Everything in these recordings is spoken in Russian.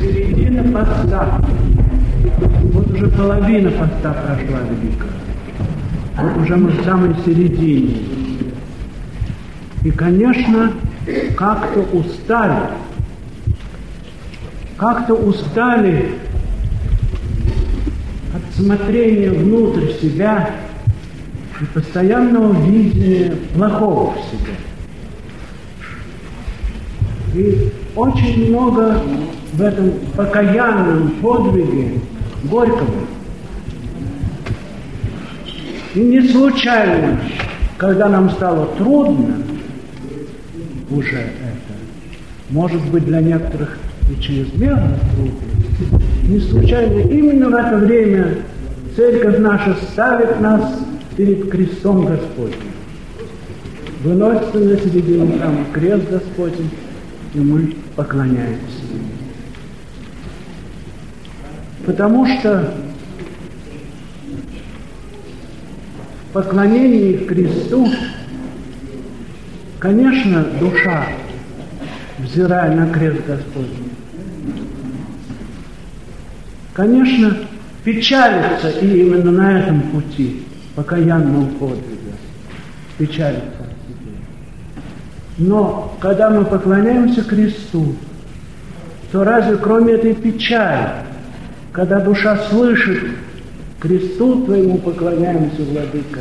Середина поста. Вот уже половина поста прошла великая. Вот уже мы в самой середине. И, конечно, как-то устали. Как-то устали от смотрения внутрь себя и постоянного видения плохого в себе. И очень много в этом покаянном подвиге Горького. И не случайно, когда нам стало трудно уже это, может быть для некоторых и чрезмерно трудно, не случайно именно в это время Церковь наша ставит нас перед крестом Господним. Выносится на середину храма крест Господень, и мы поклоняемся. Ему. Потому что в поклонении кресту, конечно, душа, взирая на крест Господень, конечно, печалится и именно на этом пути покаянного подвига, печалится но когда мы поклоняемся кресту, то разве кроме этой печали, когда душа слышит кресту твоему поклоняемся, Владыка,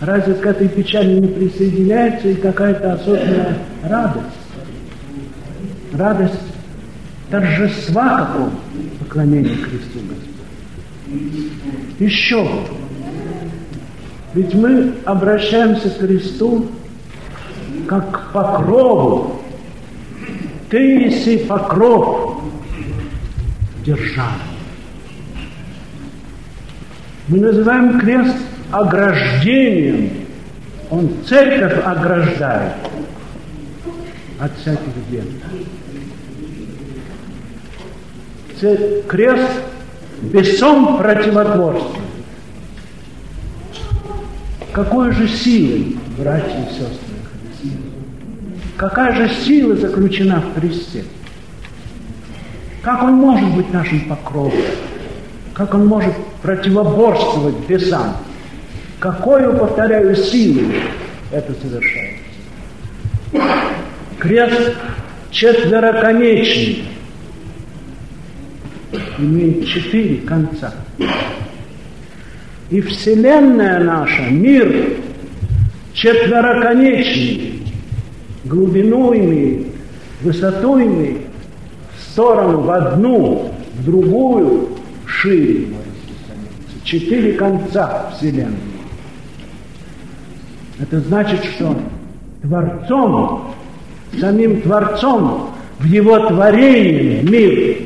разве к этой печали не присоединяется и какая-то особенная радость? Радость торжества какого поклонения кресту Господа. Еще. Ведь мы обращаемся к кресту как к покрову. Ты неси покров державы. Мы называем крест ограждением. Он церковь ограждает от всяких бед. Крест бесом противотворствует. Какой же силой, братья и сестры? Какая же сила заключена в Христе? Как Он может быть нашим покровом? Как Он может противоборствовать бесам? Какую, повторяю, силу это совершается? Крест четвероконечный, имеет четыре конца. И Вселенная наша, мир четвероконечный, глубину имеет, высоту имеет, в сторону, в одну, в другую, шире. Четыре конца Вселенной. Это значит, что Творцом, самим Творцом в его творении мир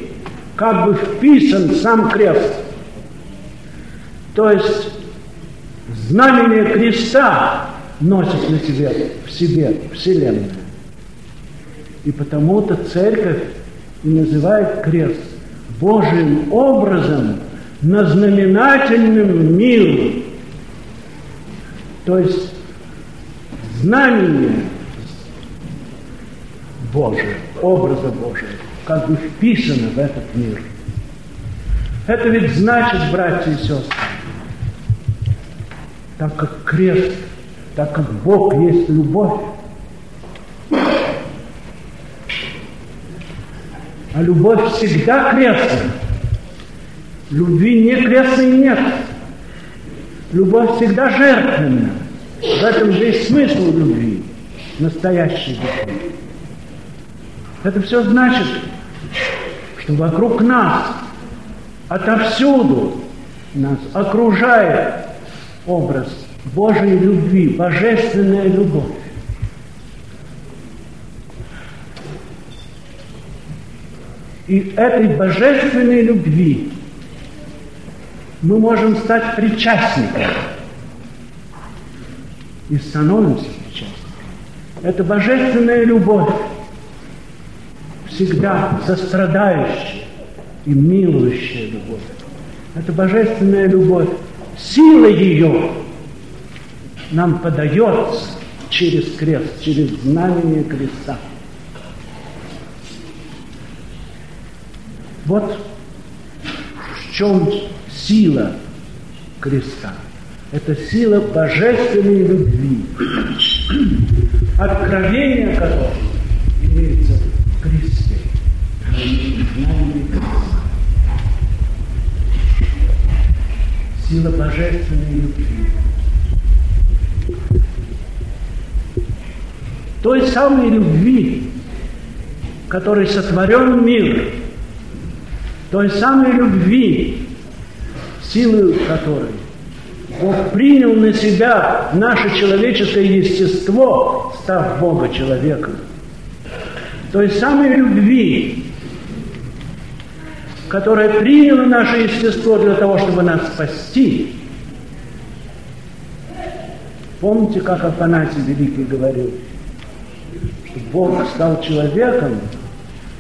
как бы вписан сам крест. То есть знамение креста носит на себе, в себе Вселенную. И потому-то церковь называет крест Божьим образом назнаменательным миру. То есть знамение Божие, образа Божия, как бы вписано в этот мир. Это ведь значит, братья и сестры, так как крест – так как Бог есть любовь. А любовь всегда крестная. Любви не крестной нет. Любовь всегда жертвенна. В этом же и смысл любви, настоящей любви. Это все значит, что вокруг нас, отовсюду нас окружает образ Божьей любви, божественная любовь. И этой божественной любви мы можем стать причастниками и становимся причастниками. Это божественная любовь, всегда сострадающая и милующая любовь. Это божественная любовь. Сила ее нам подается через крест, через знамение креста. Вот в чем сила креста. Это сила божественной любви, откровение которой имеется в креста. Сила божественной любви. Той самой любви, которой сотворен мир, той самой любви, силой которой Бог принял на себя наше человеческое естество, став Бога человеком. Той самой любви, которая приняла наше естество для того, чтобы нас спасти. Помните, как Афанасий Великий говорил – Бог стал человеком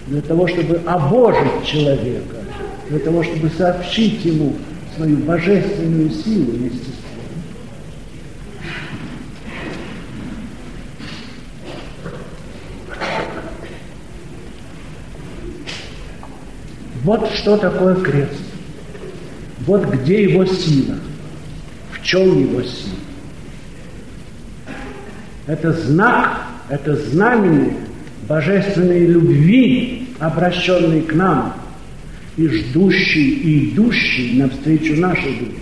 для того, чтобы обожить человека, для того, чтобы сообщить ему свою божественную силу и естество. Вот что такое крест. Вот где его сила. В чем его сила. Это знак это знамение божественной любви, обращенной к нам, и ждущий, и идущий навстречу нашей любви.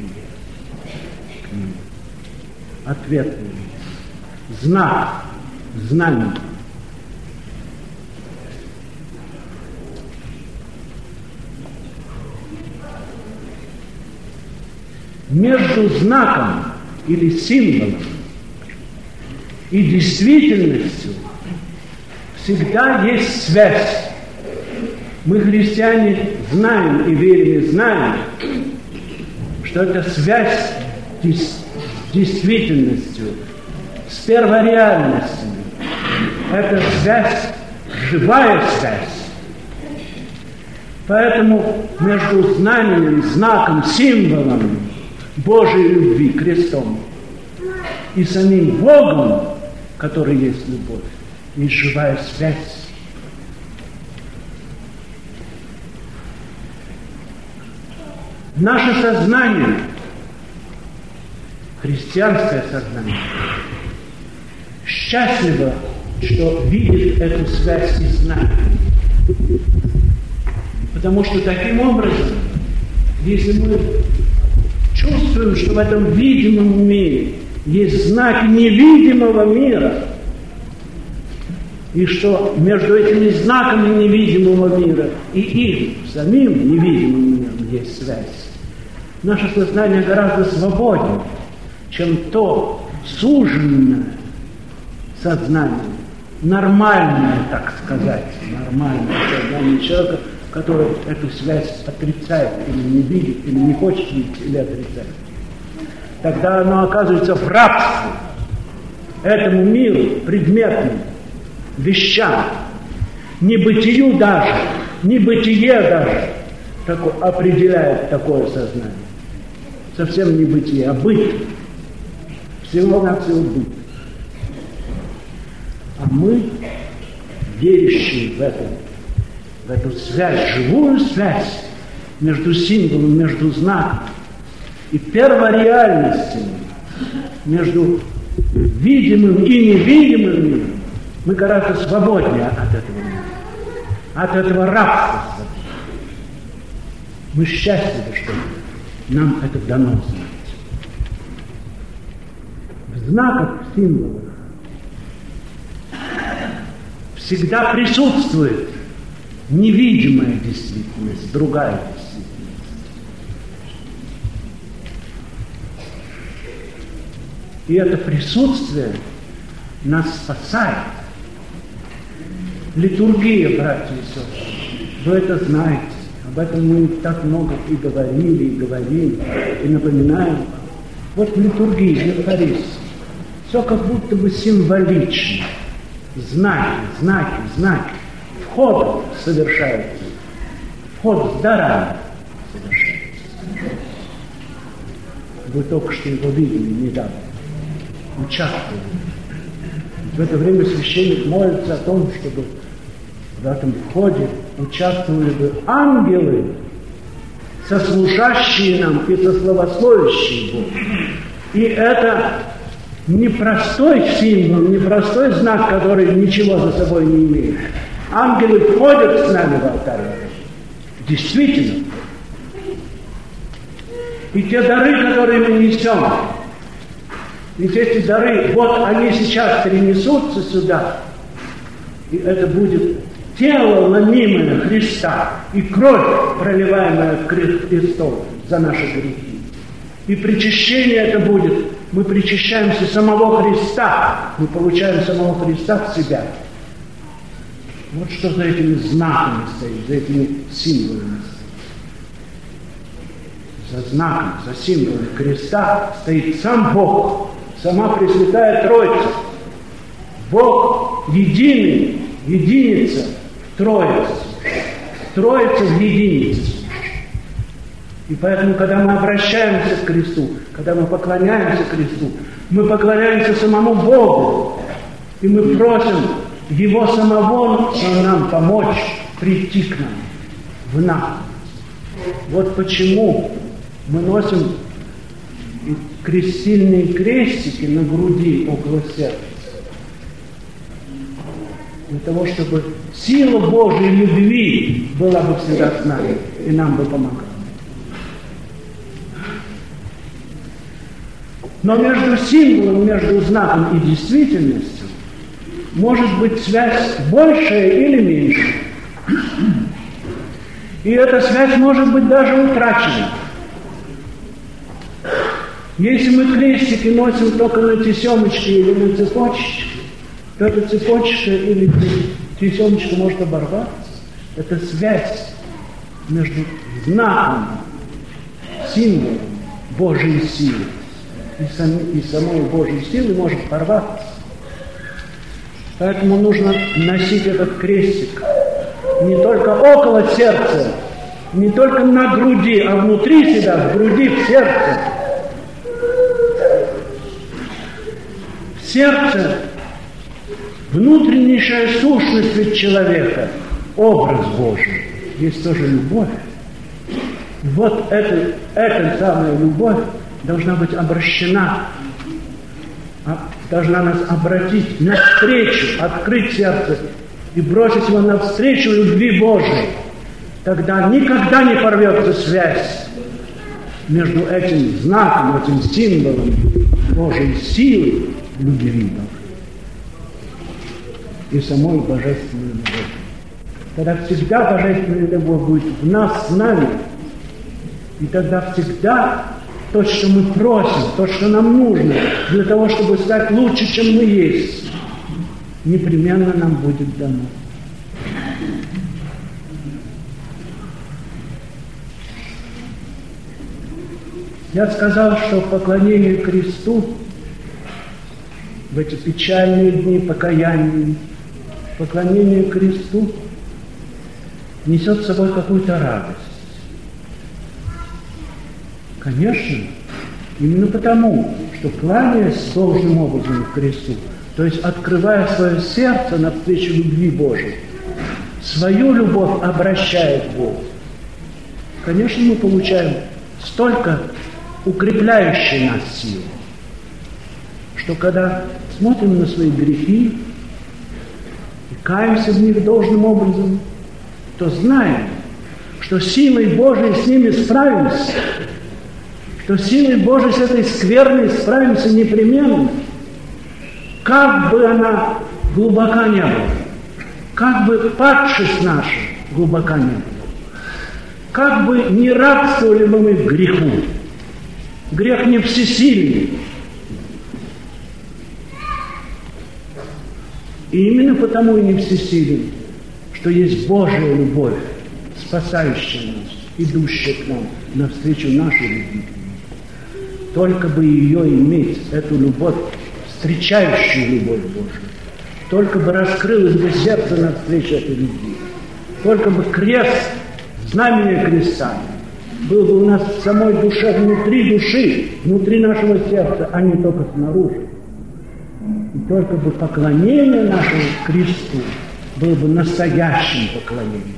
Ответный знак, знамение. Между знаком или символом и действительностью всегда есть связь. Мы, христиане, знаем и верим, и знаем, что это связь с действительностью, с первореальностью. Это связь, живая связь. Поэтому между знанием, знаком, символом Божьей любви, крестом, и самим Богом который есть любовь, есть живая связь. Наше сознание, христианское сознание, счастливо, что видит эту связь и знает. Потому что таким образом, если мы чувствуем, что в этом видимом мире есть знак невидимого мира. И что между этими знаками невидимого мира и их самим невидимым миром есть связь. Наше сознание гораздо свободнее, чем то суженное сознание, нормальное, так сказать, нормальное сознание человека, который эту связь отрицает или не видит, или не хочет видеть, или отрицает тогда оно оказывается в рабстве этому миру, предметным, вещам, небытию даже, небытие даже такое, определяет такое сознание. Совсем не бытие, а быт. Всего на всего быт. А мы, верящие в это, в эту связь, живую связь между символом, между знаком, и первореальностями между видимым и невидимым миром, мы гораздо свободнее от этого мира, от этого рабства. Мы счастливы, что нам это дано знать. В знаках, в символах всегда присутствует невидимая действительность, другая действительность. И это присутствие нас спасает. Литургия, братья и сестры, вы это знаете. Об этом мы так много и говорили, и говорим, и напоминаем. Вот в литургии, в Евхаристии, все как будто бы символично. Знаки, знаки, знаки. Вход совершается. Вход с дарами совершается. Вы только что его видели недавно участвовали. В это время священник молится о том, чтобы в этом входе участвовали бы ангелы, сослужащие нам и сословословящие Богу. И это непростой символ, непростой знак, который ничего за собой не имеет. Ангелы входят с нами в алтарь. Действительно. И те дары, которые мы несем, ведь эти дары, вот они сейчас перенесутся сюда, и это будет тело ломимое Христа и кровь, проливаемая Христом за наши грехи. И причащение это будет. Мы причащаемся самого Христа. Мы получаем самого Христа в себя. Вот что за этими знаками стоит, за этими символами За знаком, за символом креста стоит сам Бог, сама Пресвятая Троица. Бог единый, единица, Троица. Троица в единице. И поэтому, когда мы обращаемся к кресту, когда мы поклоняемся кресту, мы поклоняемся самому Богу. И мы просим Его самого нам помочь прийти к нам, в нас. Вот почему мы носим крестильные крестики на груди около сердца. Для того, чтобы сила Божьей любви была бы всегда с нами и нам бы помогала. Но между символом, между знаком и действительностью может быть связь большая или меньшая. И эта связь может быть даже утрачена. Если мы крестики носим только на тесемочке или на цепочке, то эта цепочка или тесемочка может оборваться. Это связь между знаком, символом Божьей силы и, сам, и самой Божьей силы может порваться. Поэтому нужно носить этот крестик не только около сердца, не только на груди, а внутри себя, в груди, в сердце. Сердце внутреннейшая сущность человека, образ Божий, есть тоже любовь. Вот эта, эта самая любовь должна быть обращена, а, должна нас обратить навстречу, открыть сердце и бросить его навстречу любви Божией. Тогда никогда не порвется связь между этим знаком, этим символом Божьей силы любви и самой божественной любовью. Тогда всегда божественная любовь будет в нас, с нами, и тогда всегда то, что мы просим, то, что нам нужно для того, чтобы стать лучше, чем мы есть, непременно нам будет дано. Я сказал, что поклонение кресту в эти печальные дни покаяния, поклонение кресту несет с собой какую-то радость. Конечно, именно потому, что кланяясь должным образом к кресту, то есть открывая свое сердце навстречу любви Божией, свою любовь обращает к Богу. Конечно, мы получаем столько укрепляющей нас силы, что когда смотрим на свои грехи и каемся в них должным образом, то знаем, что силой Божией с ними справимся, то силой Божией с этой скверной справимся непременно. Как бы она глубока не была, как бы падшесть наша глубока не была, как бы не рабствовали бы мы греху. Грех не всесильный. И именно потому и не всесилен, что есть Божья любовь, спасающая нас, идущая к нам навстречу нашей любви. Только бы ее иметь, эту любовь, встречающую любовь Божию. Только бы раскрылось бы сердце навстречу этой любви. Только бы крест, знамение креста, был бы у нас в самой душе, внутри души, внутри нашего сердца, а не только снаружи. Только бы поклонение нашего кресту было бы настоящим поклонением.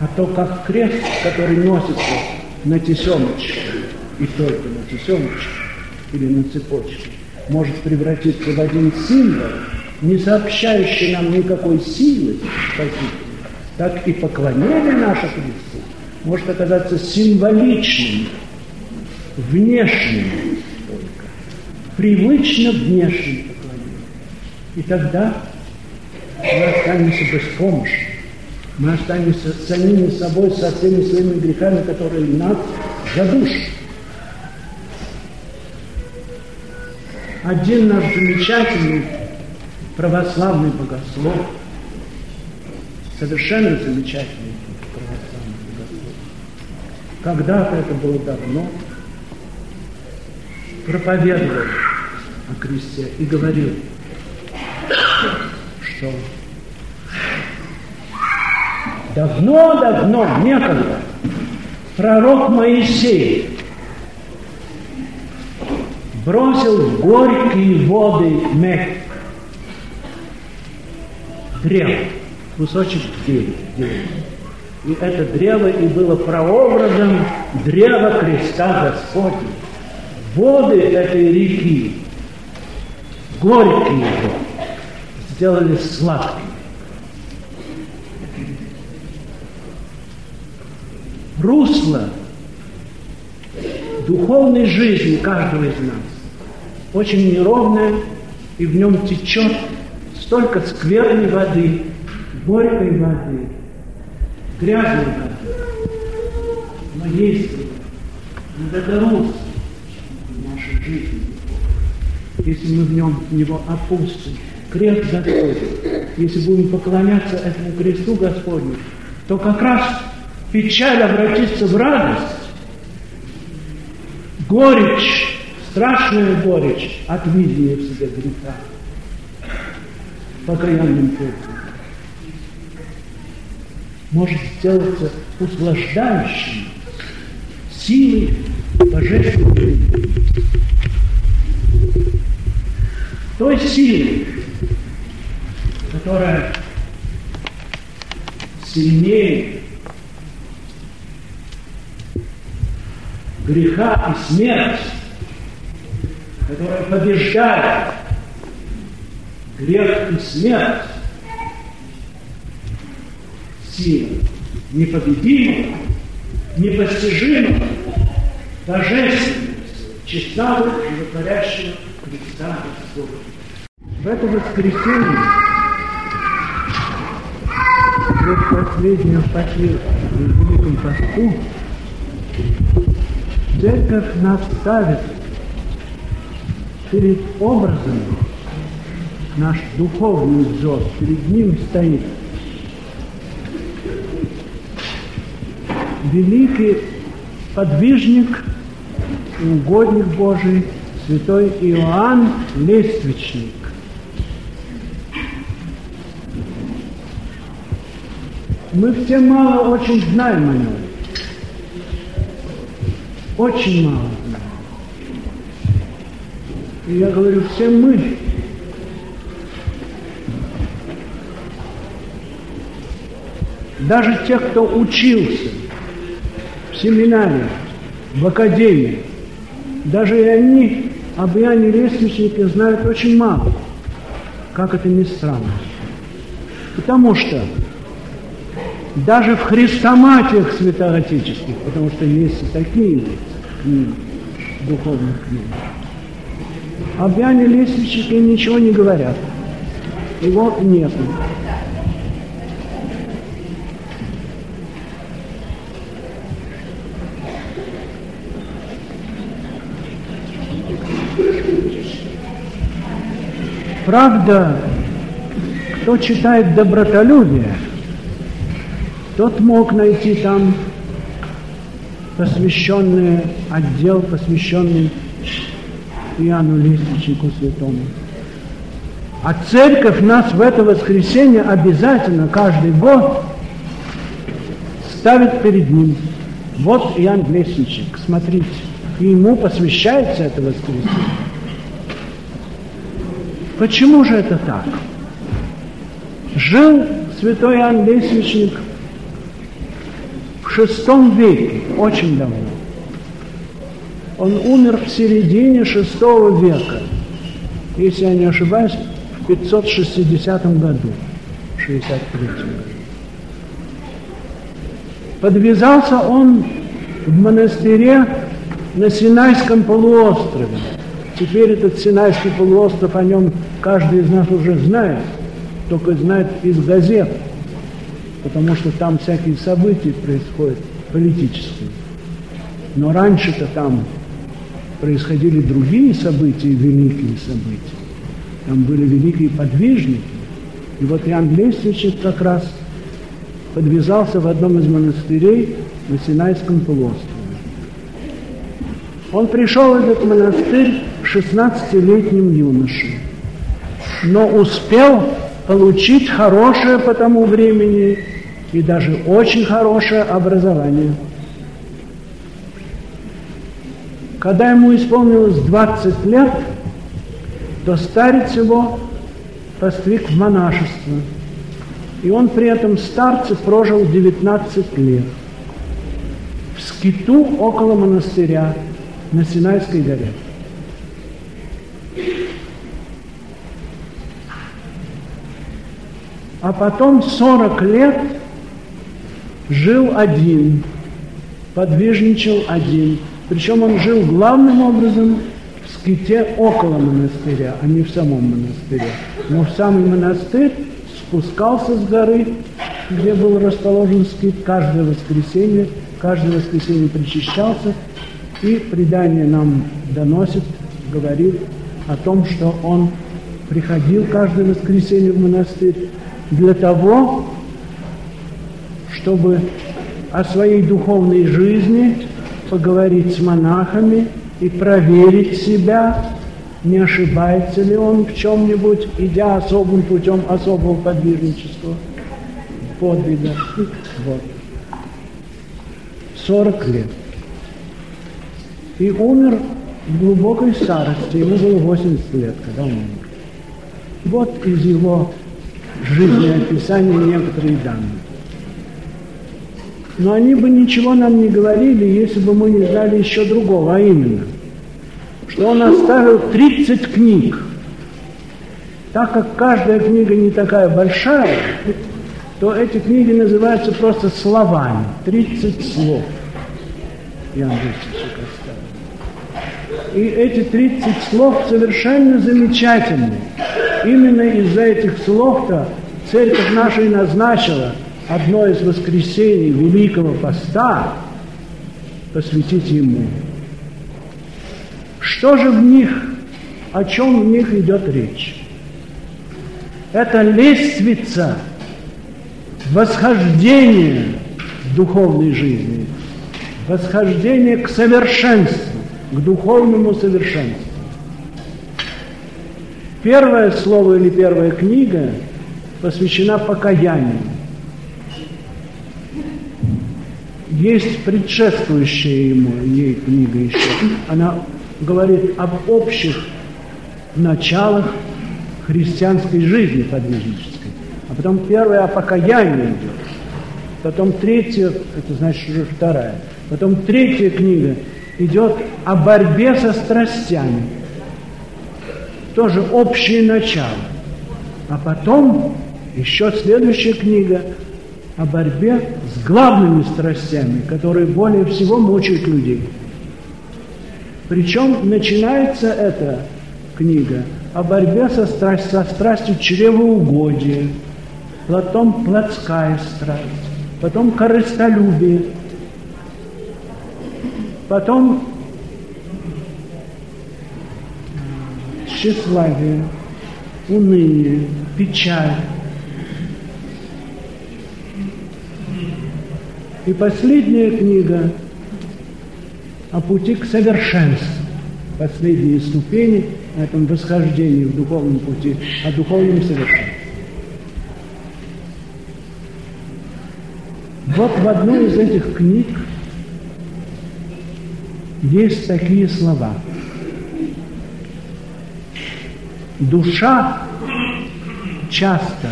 А то как крест, который носится на тесемочке, и только на тесемочке или на цепочке, может превратиться в один символ, не сообщающий нам никакой силы спасителя, так и поклонение наше Христу может оказаться символичным, внешним привычно внешним поклонением. И тогда мы останемся беспомощны. Мы останемся самими собой, со всеми своими грехами, которые нас задушат. Один наш замечательный православный богослов, совершенно замечательный православный богослов, когда-то это было давно, проповедовал о кресте и говорил, что давно-давно, некогда, пророк Моисей бросил в горькие воды мех, древо, кусочек дерева. И это древо и было прообразом древа креста Господня. Воды этой реки, горькие воды, сделали сладкими. Русло духовной жизни каждого из нас очень неровное, и в нем течет столько скверной воды, горькой воды, грязной воды. Но если над это русло нашей жизни, если мы в нем в него опустим крест Господень, если будем поклоняться этому кресту Господню, то как раз печаль обратится в радость, горечь, страшная горечь от видения в себе греха, покаянным путем, может сделаться услаждающим силой божественной той силы, которая сильнее греха и смерти, которая побеждает грех и смерть, сила непобедимая, непостижимая, божественная, чистота животворящего Христа Господа. В это воскресенье, предпоследнюю в Великом Посту, Церковь нас ставит перед образом, наш духовный взор, перед ним стоит великий подвижник угодник Божий, святой Иоанн Лествичник. Мы все мало очень знаем о нем. Очень мало знаем. И я говорю, все мы. Даже те, кто учился в семинаре, в академии, даже и они об Иоанне Лестничнике знают очень мало. Как это ни странно. Потому что даже в хрестоматиях святоотеческих, потому что есть и такие книги, духовных книг. Об Иоанне Лестничнике ничего не говорят. Его нет. Правда, кто читает добротолюбие, тот мог найти там посвященный отдел, посвященный Иоанну Лестничнику Святому. А церковь нас в это воскресенье обязательно каждый год ставит перед ним. Вот Иоанн Лестничник, смотрите. И ему посвящается это воскресенье. Почему же это так? Жил святой Иоанн Лесвичник в шестом веке, очень давно. Он умер в середине шестого века, если я не ошибаюсь, в 560 году, в 63 году. Подвязался он в монастыре на Синайском полуострове. Теперь этот Синайский полуостров, о нем каждый из нас уже знает, только знает из газет, потому что там всякие события происходят политические. Но раньше-то там происходили другие события, великие события. Там были великие подвижники. И вот Иоанн Лестничек как раз подвязался в одном из монастырей на Синайском полуострове. Он пришел в этот монастырь 16-летним юношей, но успел получить хорошее по тому времени и даже очень хорошее образование. Когда ему исполнилось 20 лет, то старец его постиг в монашество. И он при этом старце прожил 19 лет. В скиту около монастыря на Синайской горе. А потом 40 лет жил один, подвижничал один. Причем он жил главным образом в ските около монастыря, а не в самом монастыре. Но в самый монастырь спускался с горы, где был расположен скит, каждое воскресенье, каждое воскресенье причащался, и предание нам доносит, говорит о том, что он приходил каждое воскресенье в монастырь для того, чтобы о своей духовной жизни поговорить с монахами и проверить себя, не ошибается ли он в чем-нибудь, идя особым путем особого подвижничества, подвига. Вот. 40 лет. И умер в глубокой старости, ему было 80 лет, когда он умер. Вот из его жизнеописания некоторые данные. Но они бы ничего нам не говорили, если бы мы не знали еще другого, а именно, что он оставил 30 книг. Так как каждая книга не такая большая, то эти книги называются просто словами, 30 слов. Я Андреевич оставил. И эти 30 слов совершенно замечательные. Именно из-за этих слов-то церковь наша и назначила – одно из воскресений Великого Поста посвятить Ему. Что же в них, о чем в них идет речь? Это лестница восхождения духовной жизни, восхождение к совершенству, к духовному совершенству. Первое слово или первая книга посвящена покаянию. Есть предшествующая ему, ей книга еще. Она говорит об общих началах христианской жизни подвижнической. А потом первая о покаянии идет. Потом третья, это значит уже вторая. Потом третья книга идет о борьбе со страстями. Тоже общее начало. А потом еще следующая книга о борьбе с главными страстями, которые более всего мучают людей. Причем начинается эта книга о борьбе со, страсть, со страстью чревоугодия, потом плотская страсть, потом корыстолюбие, потом тщеславие, уныние, печаль, И последняя книга о пути к совершенству. Последние ступени на этом восхождении в духовном пути, о духовном совершенстве. Вот в одной из этих книг есть такие слова. Душа часто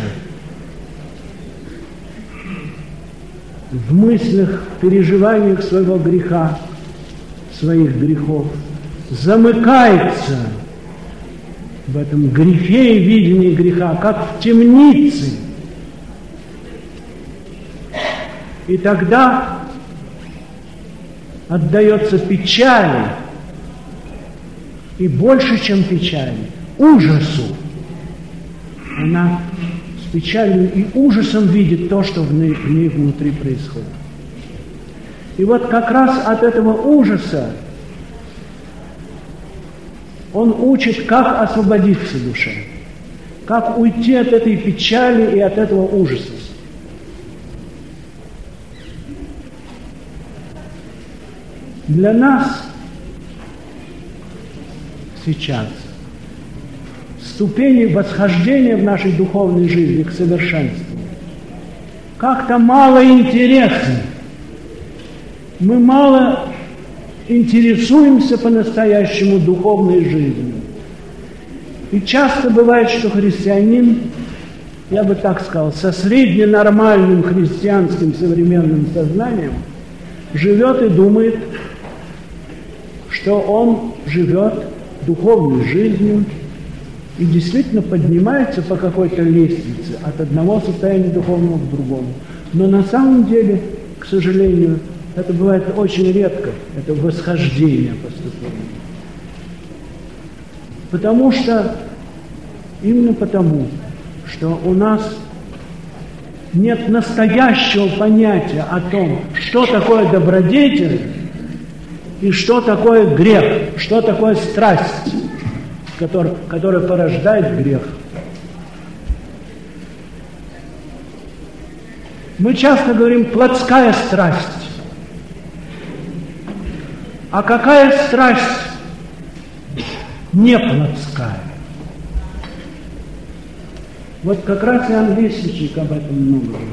в мыслях, переживаниях своего греха, своих грехов, замыкается в этом грехе и видении греха, как в темнице. И тогда отдается печали, и больше, чем печали, ужасу. Она с печалью и ужасом видит то, что в ней, в ней внутри происходит. И вот как раз от этого ужаса он учит, как освободиться душе, как уйти от этой печали и от этого ужаса. Для нас сейчас ступени восхождения в нашей духовной жизни к совершенству как-то мало интересны. Мы мало интересуемся по-настоящему духовной жизнью. И часто бывает, что христианин, я бы так сказал, со средненормальным христианским современным сознанием живет и думает, что он живет духовной жизнью и действительно поднимается по какой-то лестнице от одного состояния духовного к другому. Но на самом деле, к сожалению, это бывает очень редко, это восхождение поступления. Потому что, именно потому, что у нас нет настоящего понятия о том, что такое добродетель и что такое грех, что такое страсть, который, которая порождает грех. Мы часто говорим плотская страсть. А какая страсть не плотская? Вот как раз Иоанн Лесичик об этом много говорит.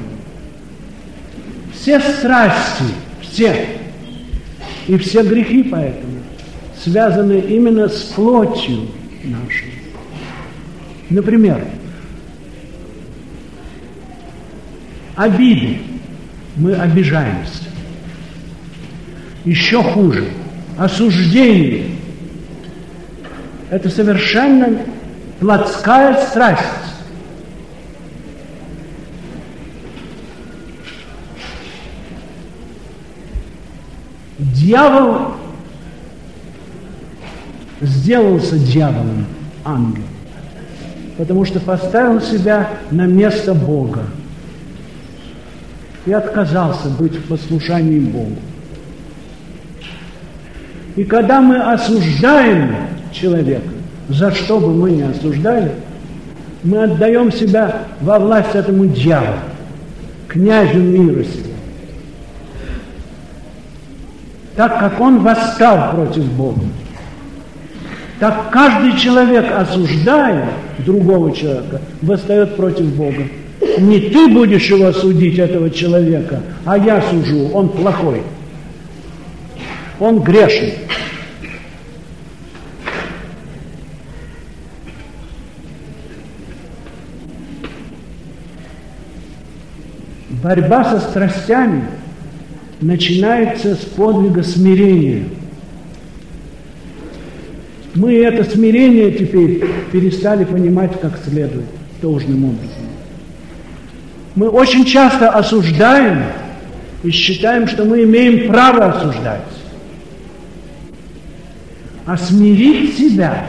Все страсти, все, и все грехи поэтому связаны именно с плотью нашей. Например, обиды. Мы обижаемся. Еще хуже – осуждение. Это совершенно плотская страсть. Дьявол сделался дьяволом, ангел, потому что поставил себя на место Бога и отказался быть в послушании Богу. И когда мы осуждаем человека, за что бы мы ни осуждали, мы отдаем себя во власть этому дьяволу, князю мира сего. Так как он восстал против Бога, так каждый человек, осуждая другого человека, восстает против Бога. Не ты будешь его судить, этого человека, а я сужу, он плохой. Он грешный. Борьба со страстями начинается с подвига смирения. Мы это смирение теперь перестали понимать как следует, должным образом. Мы очень часто осуждаем и считаем, что мы имеем право осуждать. А смирить себя,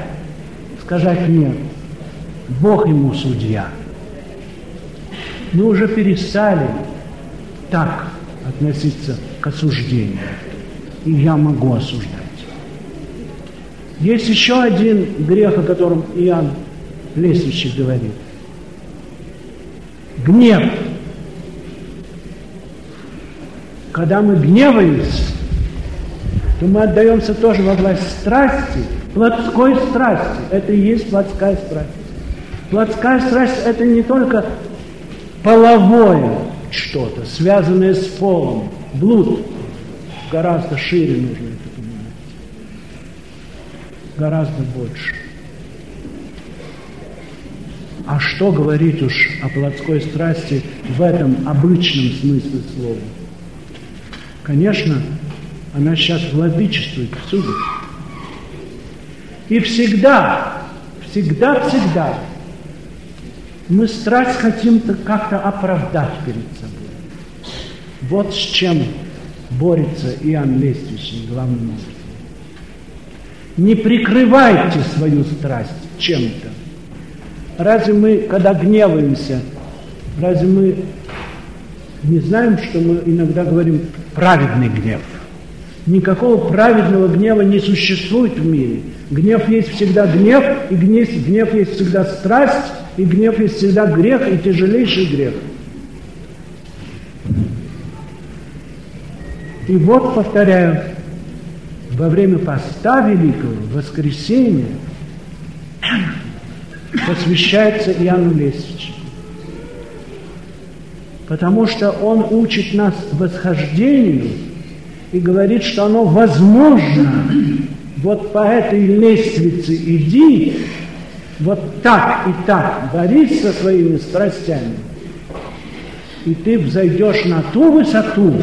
сказать нет, Бог ему судья – мы уже перестали так относиться к осуждению. И я могу осуждать. Есть еще один грех, о котором Иоанн Лестничий говорит. Гнев. Когда мы гневаемся, то мы отдаемся тоже во власть страсти, плотской страсти. Это и есть плотская страсть. Плотская страсть – это не только половое что-то, связанное с полом. Блуд гораздо шире нужно это. Гораздо больше. А что говорить уж о плотской страсти в этом обычном смысле слова? Конечно, она сейчас владычествует всюду. И всегда, всегда, всегда мы страсть хотим как-то оправдать перед собой. Вот с чем борется Иоанн Лествичный главным образом. Не прикрывайте свою страсть чем-то. Разве мы, когда гневаемся, разве мы не знаем, что мы иногда говорим праведный гнев? Никакого праведного гнева не существует в мире. Гнев есть всегда гнев, и гнев, гнев есть всегда страсть, и гнев есть всегда грех, и тяжелейший грех. И вот, повторяю, во время поста великого, воскресения, посвящается Иоанну Лесичу. Потому что он учит нас восхождению и говорит, что оно возможно. Вот по этой лестнице иди, вот так и так борись со своими страстями, и ты взойдешь на ту высоту,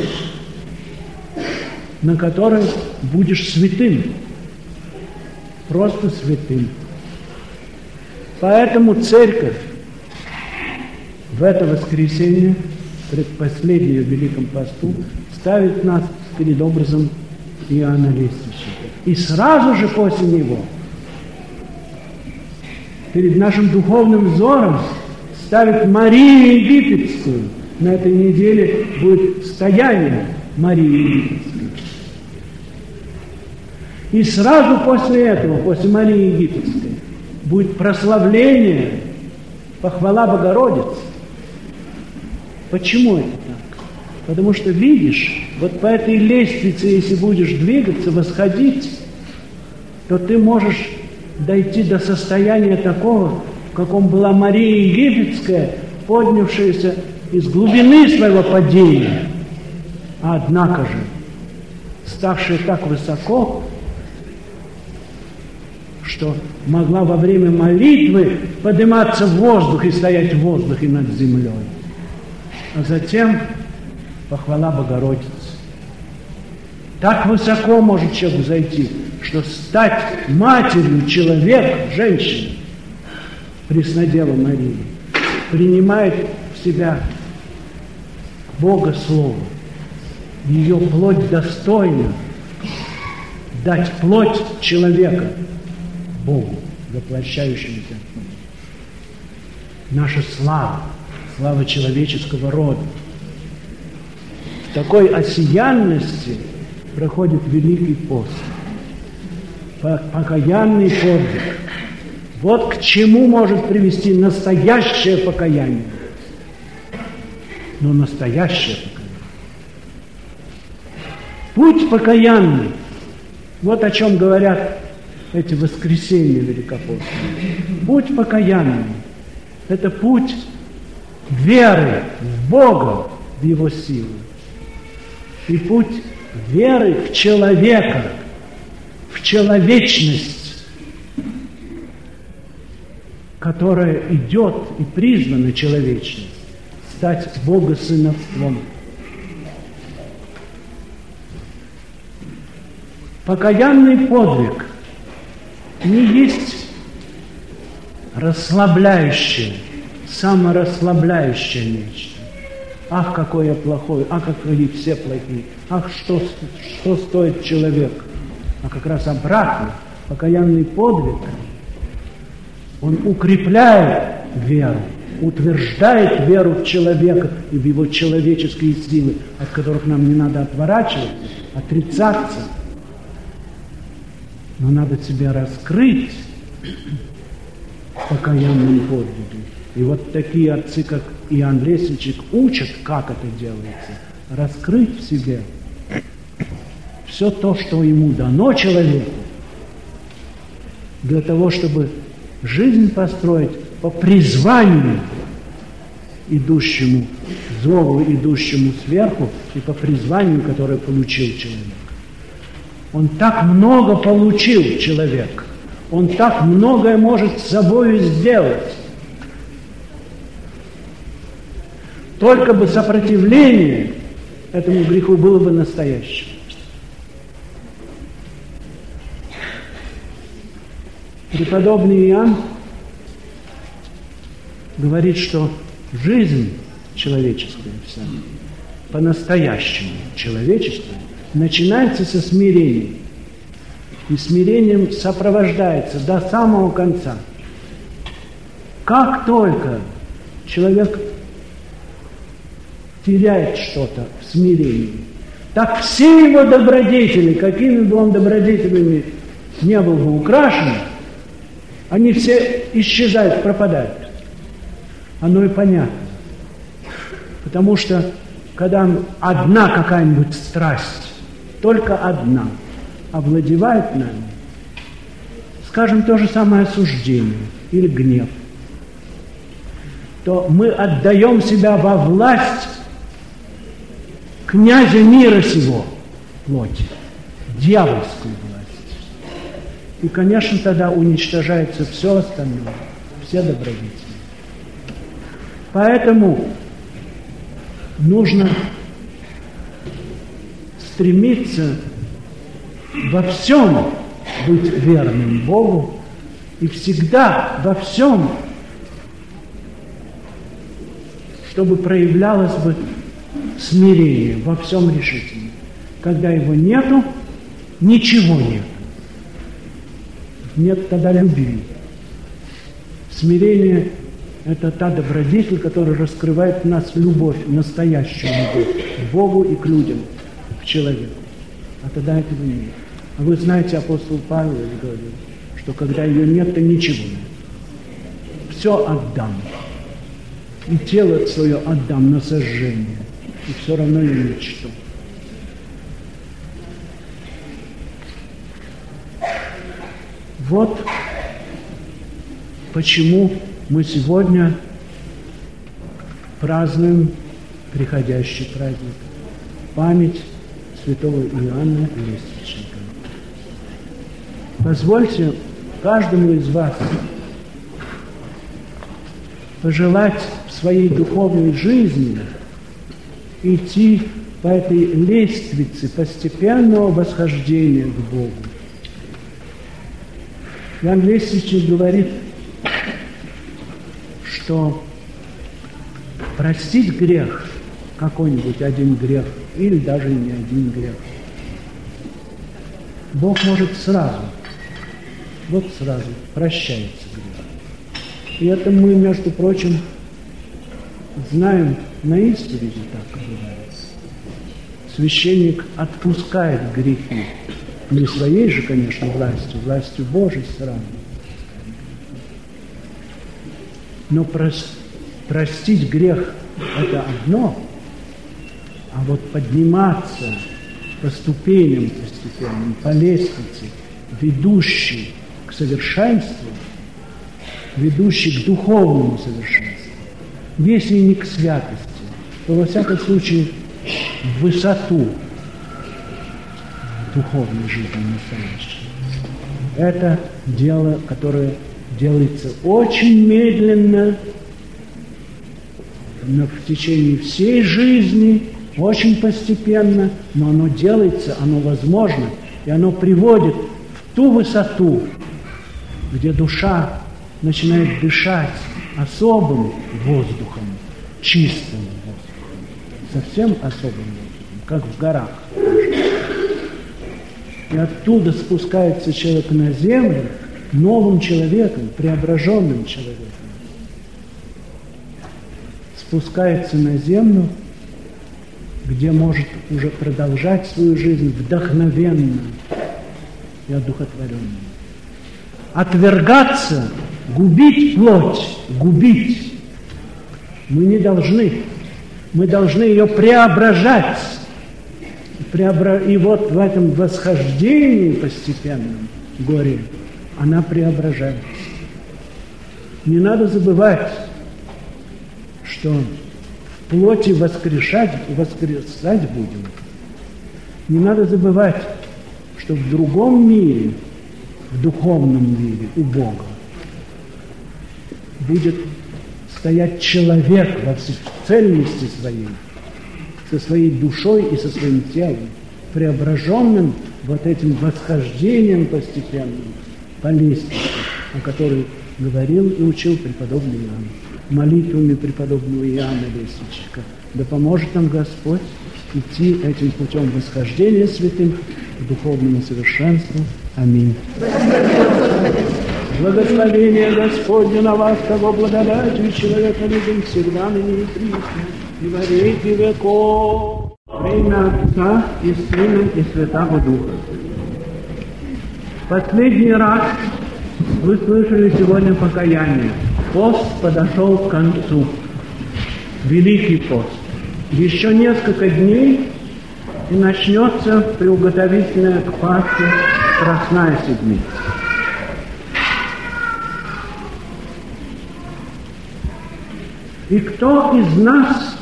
на которой будешь святым, просто святым. Поэтому церковь в это воскресенье, предпоследнее в Великом посту, ставит нас перед образом Иоанна Лестнича. И сразу же после него перед нашим духовным взором ставит Марию Египетскую. На этой неделе будет стояние Марии Египетской. И сразу после этого, после Марии Египетской, будет прославление, похвала Богородицы. Почему это так? Потому что видишь, вот по этой лестнице, если будешь двигаться, восходить, то ты можешь дойти до состояния такого, в каком была Мария Египетская, поднявшаяся из глубины своего падения, а однако же, ставшая так высоко, что могла во время молитвы подниматься в воздух и стоять в воздухе над землей. А затем похвала Богородицы. Так высоко может человек зайти, что стать матерью человека, женщины, Преснодева Марии, принимает в себя Бога Слово, ее плоть достойна дать плоть человека – Богу, воплощающемуся. Наша слава, слава человеческого рода. В такой осиянности проходит Великий пост. Покаянный подвиг. Вот к чему может привести настоящее покаяние. Но настоящее покаяние. Путь покаянный. Вот о чем говорят эти воскресенья великопостные. Путь покаянный – это путь веры в Бога, в Его силу. И путь веры в человека, в человечность, которая идет и призвана человечность, стать Бога сыновством. Покаянный подвиг – не есть расслабляющее, саморасслабляющее нечто. Ах, какой я плохой, ах, какие все плохие, ах, что, что стоит человек. А как раз обратно, покаянный подвиг, он укрепляет веру, утверждает веру в человека и в его человеческие силы, от которых нам не надо отворачиваться, отрицаться – но надо себя раскрыть в покаянном. И вот такие отцы, как Иоанн Лесичек, учат, как это делается. Раскрыть в себе все то, что ему дано человеку, для того, чтобы жизнь построить по призванию, идущему зову, идущему сверху, и по призванию, которое получил человек. Он так много получил человек. Он так многое может с собой сделать. только бы сопротивление этому греху было бы настоящим. Преподобный Иоанн говорит, что жизнь человеческая вся, по-настоящему человеческая, начинается со смирения. И смирением сопровождается до самого конца. Как только человек теряет что-то в смирении, так все его добродетели, какими бы он добродетелями не был бы украшен, они все исчезают, пропадают. Оно и понятно. Потому что когда одна какая-нибудь страсть, только одна, овладевает нами, скажем, то же самое осуждение или гнев, то мы отдаем себя во власть князя мира сего, плоти, дьявольскую власть. И, конечно, тогда уничтожается все остальное, все добродетели. Поэтому нужно стремиться во всем быть верным Богу и всегда во всем, чтобы проявлялось бы смирение во всем решительно. Когда его нету, ничего нет. Нет тогда любви. Смирение это та добродетель, которая раскрывает в нас любовь, настоящую любовь к Богу и к людям, к человеку. А тогда этого нет. А вы знаете, апостол Павел говорил, что когда ее нет, то ничего нет. Все отдам. И тело свое отдам на сожжение. И все равно не ничто. Вот почему мы сегодня празднуем приходящий праздник. Память святого Иоанна Лестничника. Позвольте каждому из вас пожелать в своей духовной жизни идти по этой лестнице постепенного восхождения к Богу. Иоанн Лестничник говорит – что простить грех, какой-нибудь один грех, или даже не один грех, Бог может сразу, вот сразу прощается грех. И это мы, между прочим, знаем на исповеди так бывает. Священник отпускает грехи. Не своей же, конечно, властью, властью Божией сразу. Но прос, простить грех – это одно, а вот подниматься по ступеням постепенным, по лестнице, ведущей к совершенству, ведущей к духовному совершенству, если не к святости, то во всяком случае в высоту духовной жизни настоящей. Это дело, которое делается очень медленно, но в течение всей жизни, очень постепенно, но оно делается, оно возможно, и оно приводит в ту высоту, где душа начинает дышать особым воздухом, чистым воздухом, совсем особым воздухом, как в горах. И оттуда спускается человек на землю, новым человеком, преображенным человеком, спускается на землю, где может уже продолжать свою жизнь вдохновенно и одухотворенно. Отвергаться, губить плоть, губить мы не должны. Мы должны ее преображать. И вот в этом восхождении постепенном горе она преображается. Не надо забывать, что плоти воскрешать, воскресать будем. Не надо забывать, что в другом мире, в духовном мире у Бога будет стоять человек во всей цельности своей, со своей душой и со своим телом, преображенным вот этим восхождением постепенным по лестнице, о которой говорил и учил преподобный Иоанн, молитвами преподобного Иоанна Лестничка. Да поможет нам Господь идти этим путем восхождения святым к духовному совершенству. Аминь. Благословение Господне на вас, того благодатью человека любим всегда, и присно, и во веки веков. Время Отца и Сына и Святого Духа. Последний раз вы слышали сегодня покаяние. Пост подошел к концу. Великий пост. Еще несколько дней и начнется приуготовительная к Пасхе Страстная Седмица. И кто из нас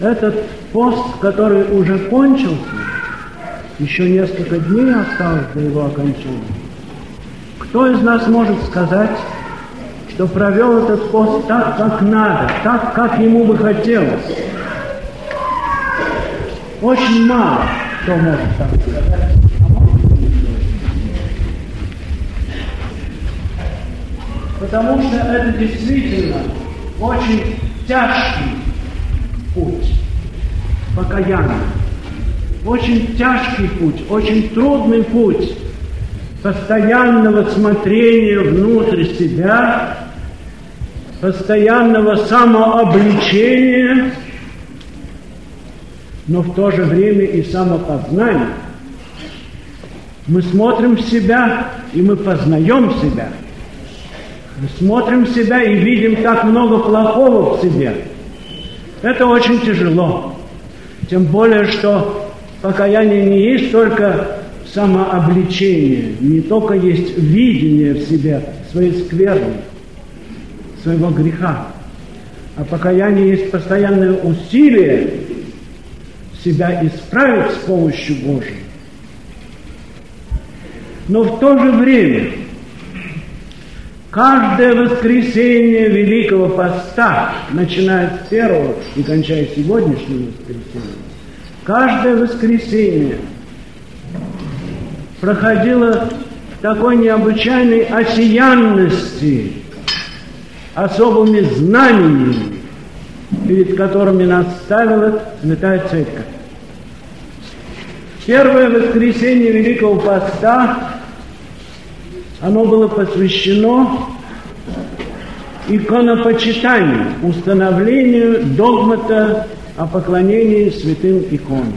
этот пост, который уже кончился, еще несколько дней осталось до его окончания, кто из нас может сказать, что провел этот пост так, как надо, так, как ему бы хотелось? Очень мало кто может так сказать. Потому что это действительно очень тяжкий путь покаяния. Очень тяжкий путь, очень трудный путь постоянного смотрения внутрь себя, постоянного самообличения, но в то же время и самопознания. Мы смотрим в себя, и мы познаем себя – мы смотрим себя и видим так много плохого в себе. Это очень тяжело. Тем более, что покаяние не есть только самообличение, не только есть видение в себе своей скверны, своего греха, а покаяние есть постоянное усилие себя исправить с помощью Божией. Но в то же время Каждое воскресенье Великого Поста, начиная с первого и кончая сегодняшним воскресеньем, каждое воскресенье проходило в такой необычайной осиянности, особыми знамениями, перед которыми нас ставила Святая Церковь. Первое воскресенье Великого Поста оно было посвящено иконопочитанию, установлению догмата о поклонении святым иконам.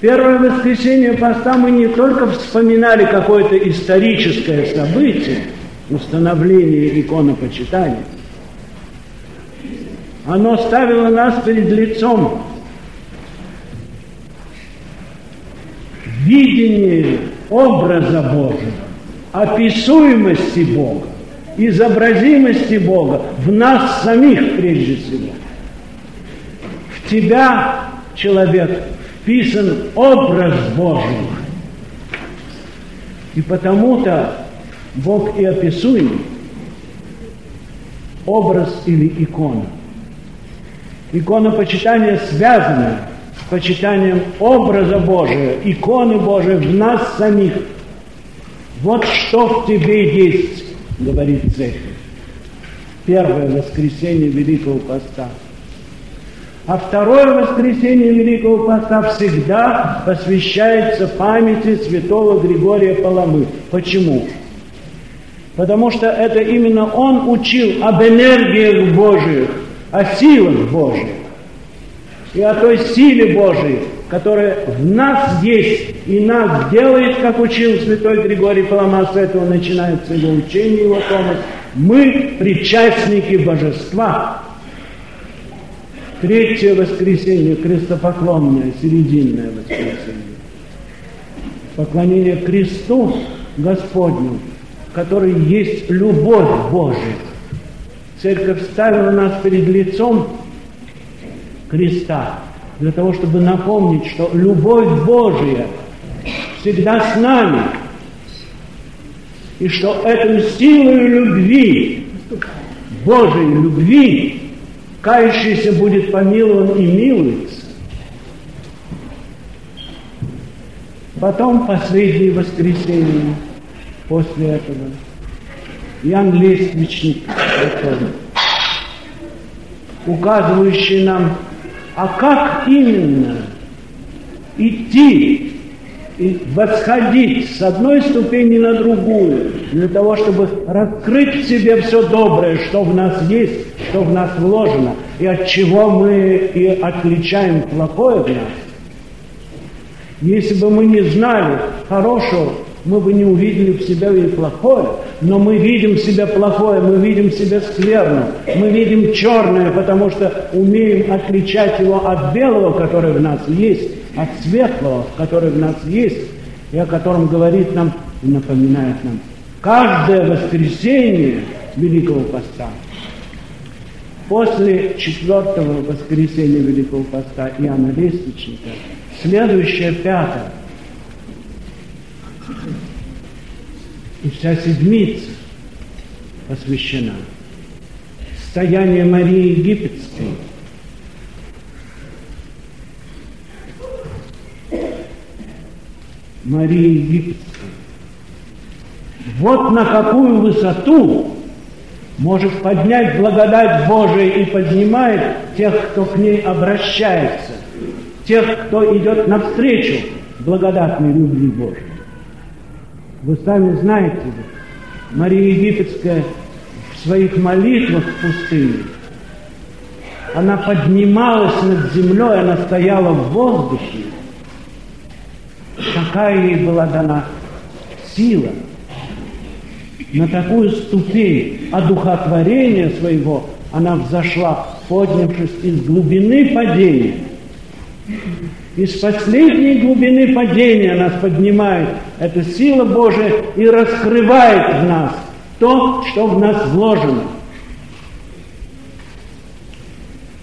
Первое воскресенье поста мы не только вспоминали какое-то историческое событие, установление иконопочитания, оно ставило нас перед лицом видение образа Божьего, описуемости Бога, изобразимости Бога в нас самих прежде всего. В тебя, человек, вписан образ Божий. И потому-то Бог и описуем образ или икона. Икона почитания связана почитанием образа Божия, иконы Божией в нас самих. Вот что в тебе есть, говорит церковь. Первое воскресенье Великого Поста. А второе воскресенье Великого Поста всегда посвящается памяти святого Григория Паламы. Почему? Потому что это именно он учил об энергиях Божьих, о силах Божьих и о той силе Божией, которая в нас есть и нас делает, как учил святой Григорий Паламар, с этого начинается его учение, его томас. Мы причастники божества. Третье воскресенье, крестопоклонное, серединное воскресенье. Поклонение кресту Господню, который есть любовь Божия. Церковь ставила нас перед лицом креста, для того, чтобы напомнить, что любовь Божия всегда с нами. И что этой силой любви, Божьей любви, кающийся будет помилован и милуется. Потом последнее воскресенье после этого. Иоанн Лествичник, указывающий нам, а как именно идти и восходить с одной ступени на другую, для того, чтобы раскрыть в себе все доброе, что в нас есть, что в нас вложено, и от чего мы и отличаем плохое в нас. Если бы мы не знали хорошего, мы бы не увидели в себе и плохое, но мы видим в себе плохое, мы видим в себе скверно, мы видим черное, потому что умеем отличать его от белого, который в нас есть, от светлого, который в нас есть, и о котором говорит нам и напоминает нам каждое воскресенье Великого Поста. После четвертого воскресенья Великого Поста Иоанна Лестничника, следующее пятое, и вся седмица посвящена стоянию Марии Египетской. Марии Египетской. Вот на какую высоту может поднять благодать Божия и поднимает тех, кто к ней обращается, тех, кто идет навстречу благодатной любви Божией. Вы сами знаете, Мария Египетская в своих молитвах в пустыне, она поднималась над землей, она стояла в воздухе. Какая ей была дана сила на такую ступень одухотворения своего она взошла, поднявшись из глубины падения. Из последней глубины падения нас поднимает эта сила Божия и раскрывает в нас то, что в нас вложено.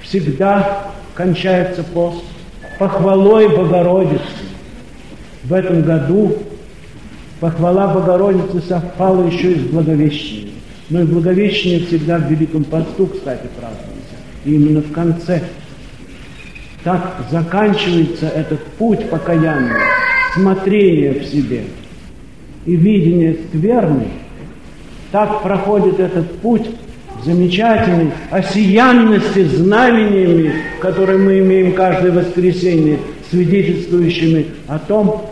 Всегда кончается пост похвалой Богородицы. В этом году похвала Богородицы совпала еще и с Благовещением. Но и Благовещение всегда в Великом Посту, кстати, празднуется. И именно в конце так заканчивается этот путь покаяния, смотрения в себе и видения скверны. Так проходит этот путь замечательный, осиянности знамениями, которые мы имеем каждое воскресенье, свидетельствующими о том,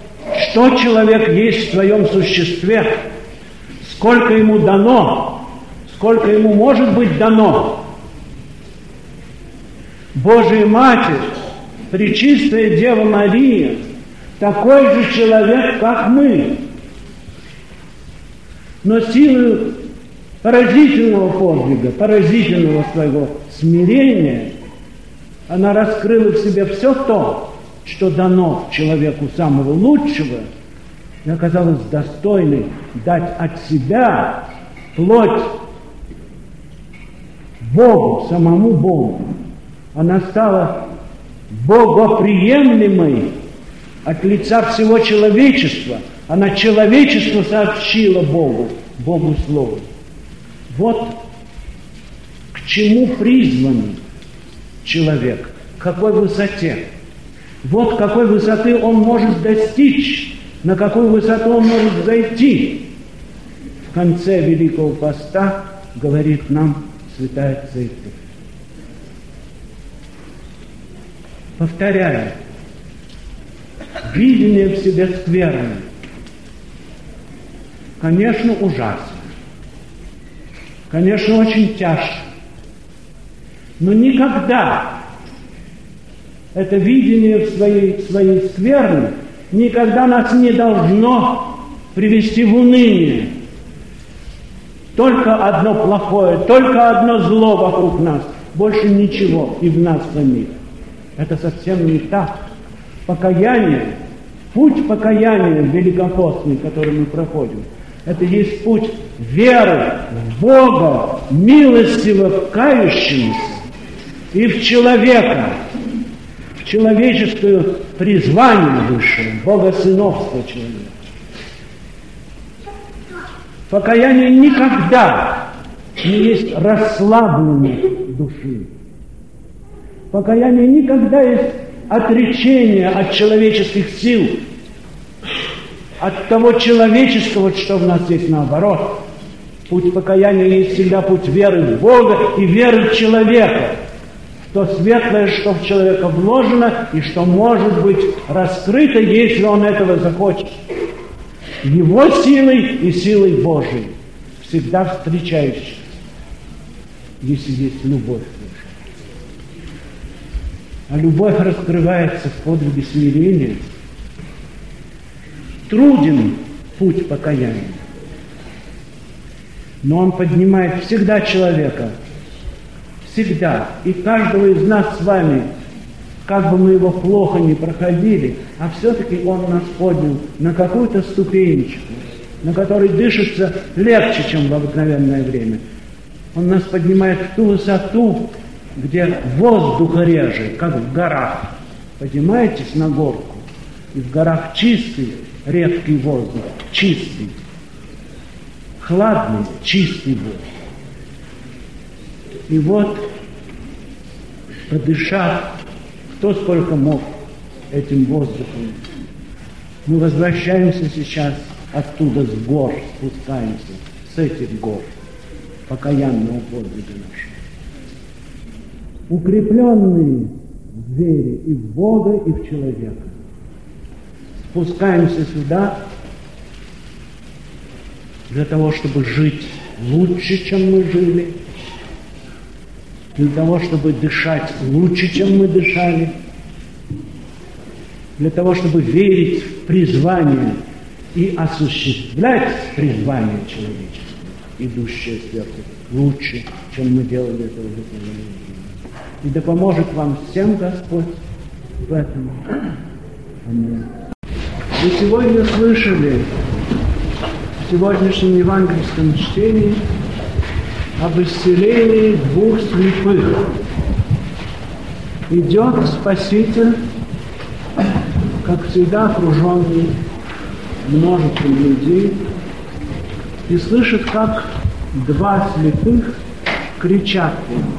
что человек есть в своем существе, сколько ему дано, сколько ему может быть дано. Божия Матерь Пречистая Дева Мария, такой же человек, как мы, но силой поразительного подвига, поразительного своего смирения, она раскрыла в себе все то, что дано человеку самого лучшего, и оказалась достойной дать от себя плоть Богу, самому Богу. Она стала богоприемлемой от лица всего человечества. Она человечеству сообщила Богу, Богу Слово. Вот к чему призван человек, к какой высоте. Вот какой высоты он может достичь, на какую высоту он может зайти. В конце Великого Поста говорит нам Святая Церковь. Повторяю, видение в себе скверное, конечно, ужасно, конечно, очень тяжко, но никогда это видение в своей, своей скверны никогда нас не должно привести в уныние. Только одно плохое, только одно зло вокруг нас, больше ничего и в нас самих. Это совсем не так. Покаяние, путь покаяния великопостный, который мы проходим, это есть путь веры в Бога, милостиво кающегося и в человека, человеческое призвание высшее, богосыновство человека. Покаяние никогда не есть расслабленность души. Покаяние никогда есть отречение от человеческих сил, от того человеческого, что в нас есть наоборот. Путь покаяния есть всегда путь веры в Бога и веры в человека. То светлое, что в человека вложено и что может быть раскрыто, если он этого захочет. Его силой и силой Божией, всегда встречающей, если есть любовь. А любовь раскрывается в подвиге смирения. Труден путь покаяния. Но он поднимает всегда человека. Всегда. И каждого из нас с вами, как бы мы его плохо не проходили, а все-таки он нас поднял на какую-то ступенечку, на которой дышится легче, чем в обыкновенное время. Он нас поднимает в ту высоту, где воздух реже, как в горах. Поднимаетесь на горку, и в горах чистый, редкий воздух, чистый хладный, чистый воздух. И вот, подышав, кто сколько мог этим воздухом, мы возвращаемся сейчас оттуда с гор, спускаемся, с этих гор, покаянного подвига нашего. Укрепленные в вере и в Бога, и в человека. Спускаемся сюда, для того, чтобы жить лучше, чем мы жили, для того, чтобы дышать лучше, чем мы дышали, для того, чтобы верить в призвание и осуществлять призвание человеческое, идущее сверху, лучше, чем мы делали это уже И да поможет вам всем Господь в этом. Аминь. И сегодня слышали в сегодняшнем евангельском чтении об исцелении двух слепых. Идет Спаситель, как всегда окруженный множеством людей, и слышит, как два слепых кричат ему.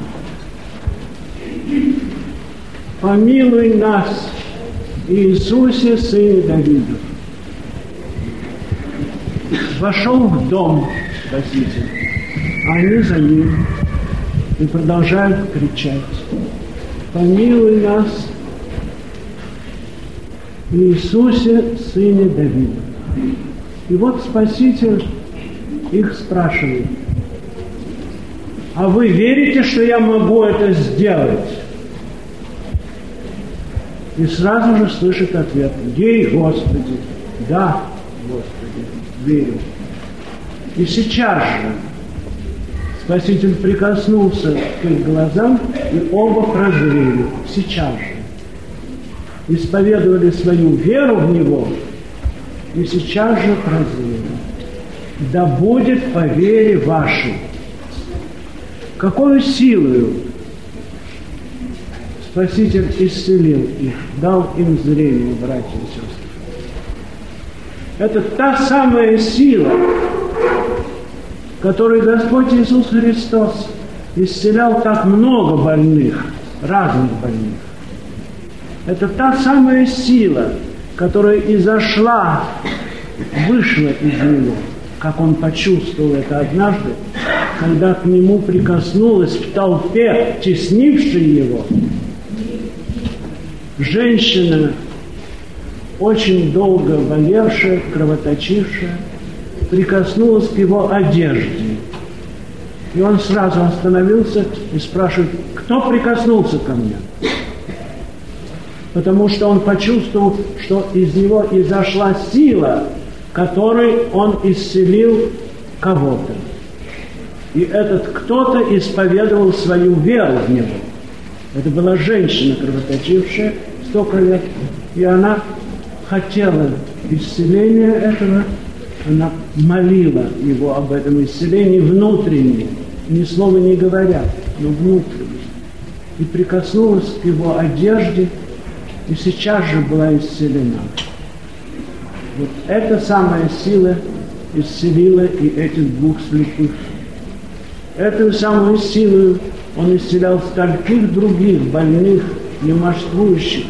«Помилуй нас, Иисусе, Сыне Давидов!» вошел в дом Спаситель, они за ним и продолжают кричать, помилуй нас, Иисусе, Сыне Давида. И вот Спаситель их спрашивает, а вы верите, что я могу это сделать? И сразу же слышит ответ, ей, Господи, да, Господи верю. И сейчас же Спаситель прикоснулся к их глазам, и оба прозрели. Сейчас же. Исповедовали свою веру в Него, и сейчас же прозрели. Да будет по вере вашей. Какую силою Спаситель исцелил их, дал им зрение, братья и сестры. Это та самая сила, которой Господь Иисус Христос исцелял так много больных, разных больных. Это та самая сила, которая изошла, вышла из него, как он почувствовал это однажды, когда к нему прикоснулась в толпе, теснившей его, женщина очень долго болевшая, кровоточившая, прикоснулась к его одежде. И он сразу остановился и спрашивает, кто прикоснулся ко мне? Потому что он почувствовал, что из него изошла сила, которой он исцелил кого-то. И этот кто-то исповедовал свою веру в него. Это была женщина, кровоточившая столько лет, и она хотела исцеления этого, она молила его об этом исцелении внутренне, ни слова не говоря, но внутренне. И прикоснулась к его одежде, и сейчас же была исцелена. Вот эта самая сила исцелила и этих двух слепых. Этой самой силой он исцелял стольких других больных, немощствующих.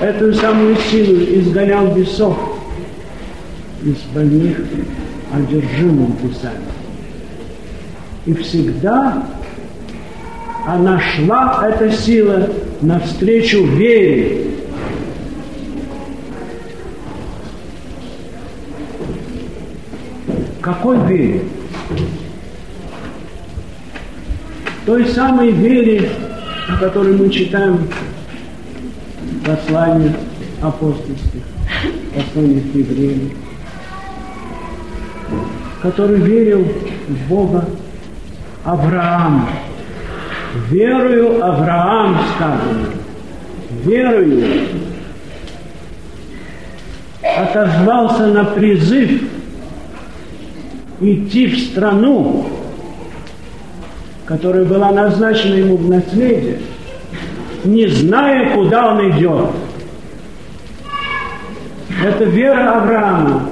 Эту самую силу изгонял бесов из больных, одержимых бесами. И всегда она шла, эта сила, навстречу вере. Какой вере? Той самой вере, о которой мы читаем в посланиях апостольских, посланиях евреев, который верил в Бога Авраама. Верую Авраам сказано. Верую отозвался на призыв идти в страну, которая была назначена ему в наследие, не зная, куда он идет. Это вера Авраама.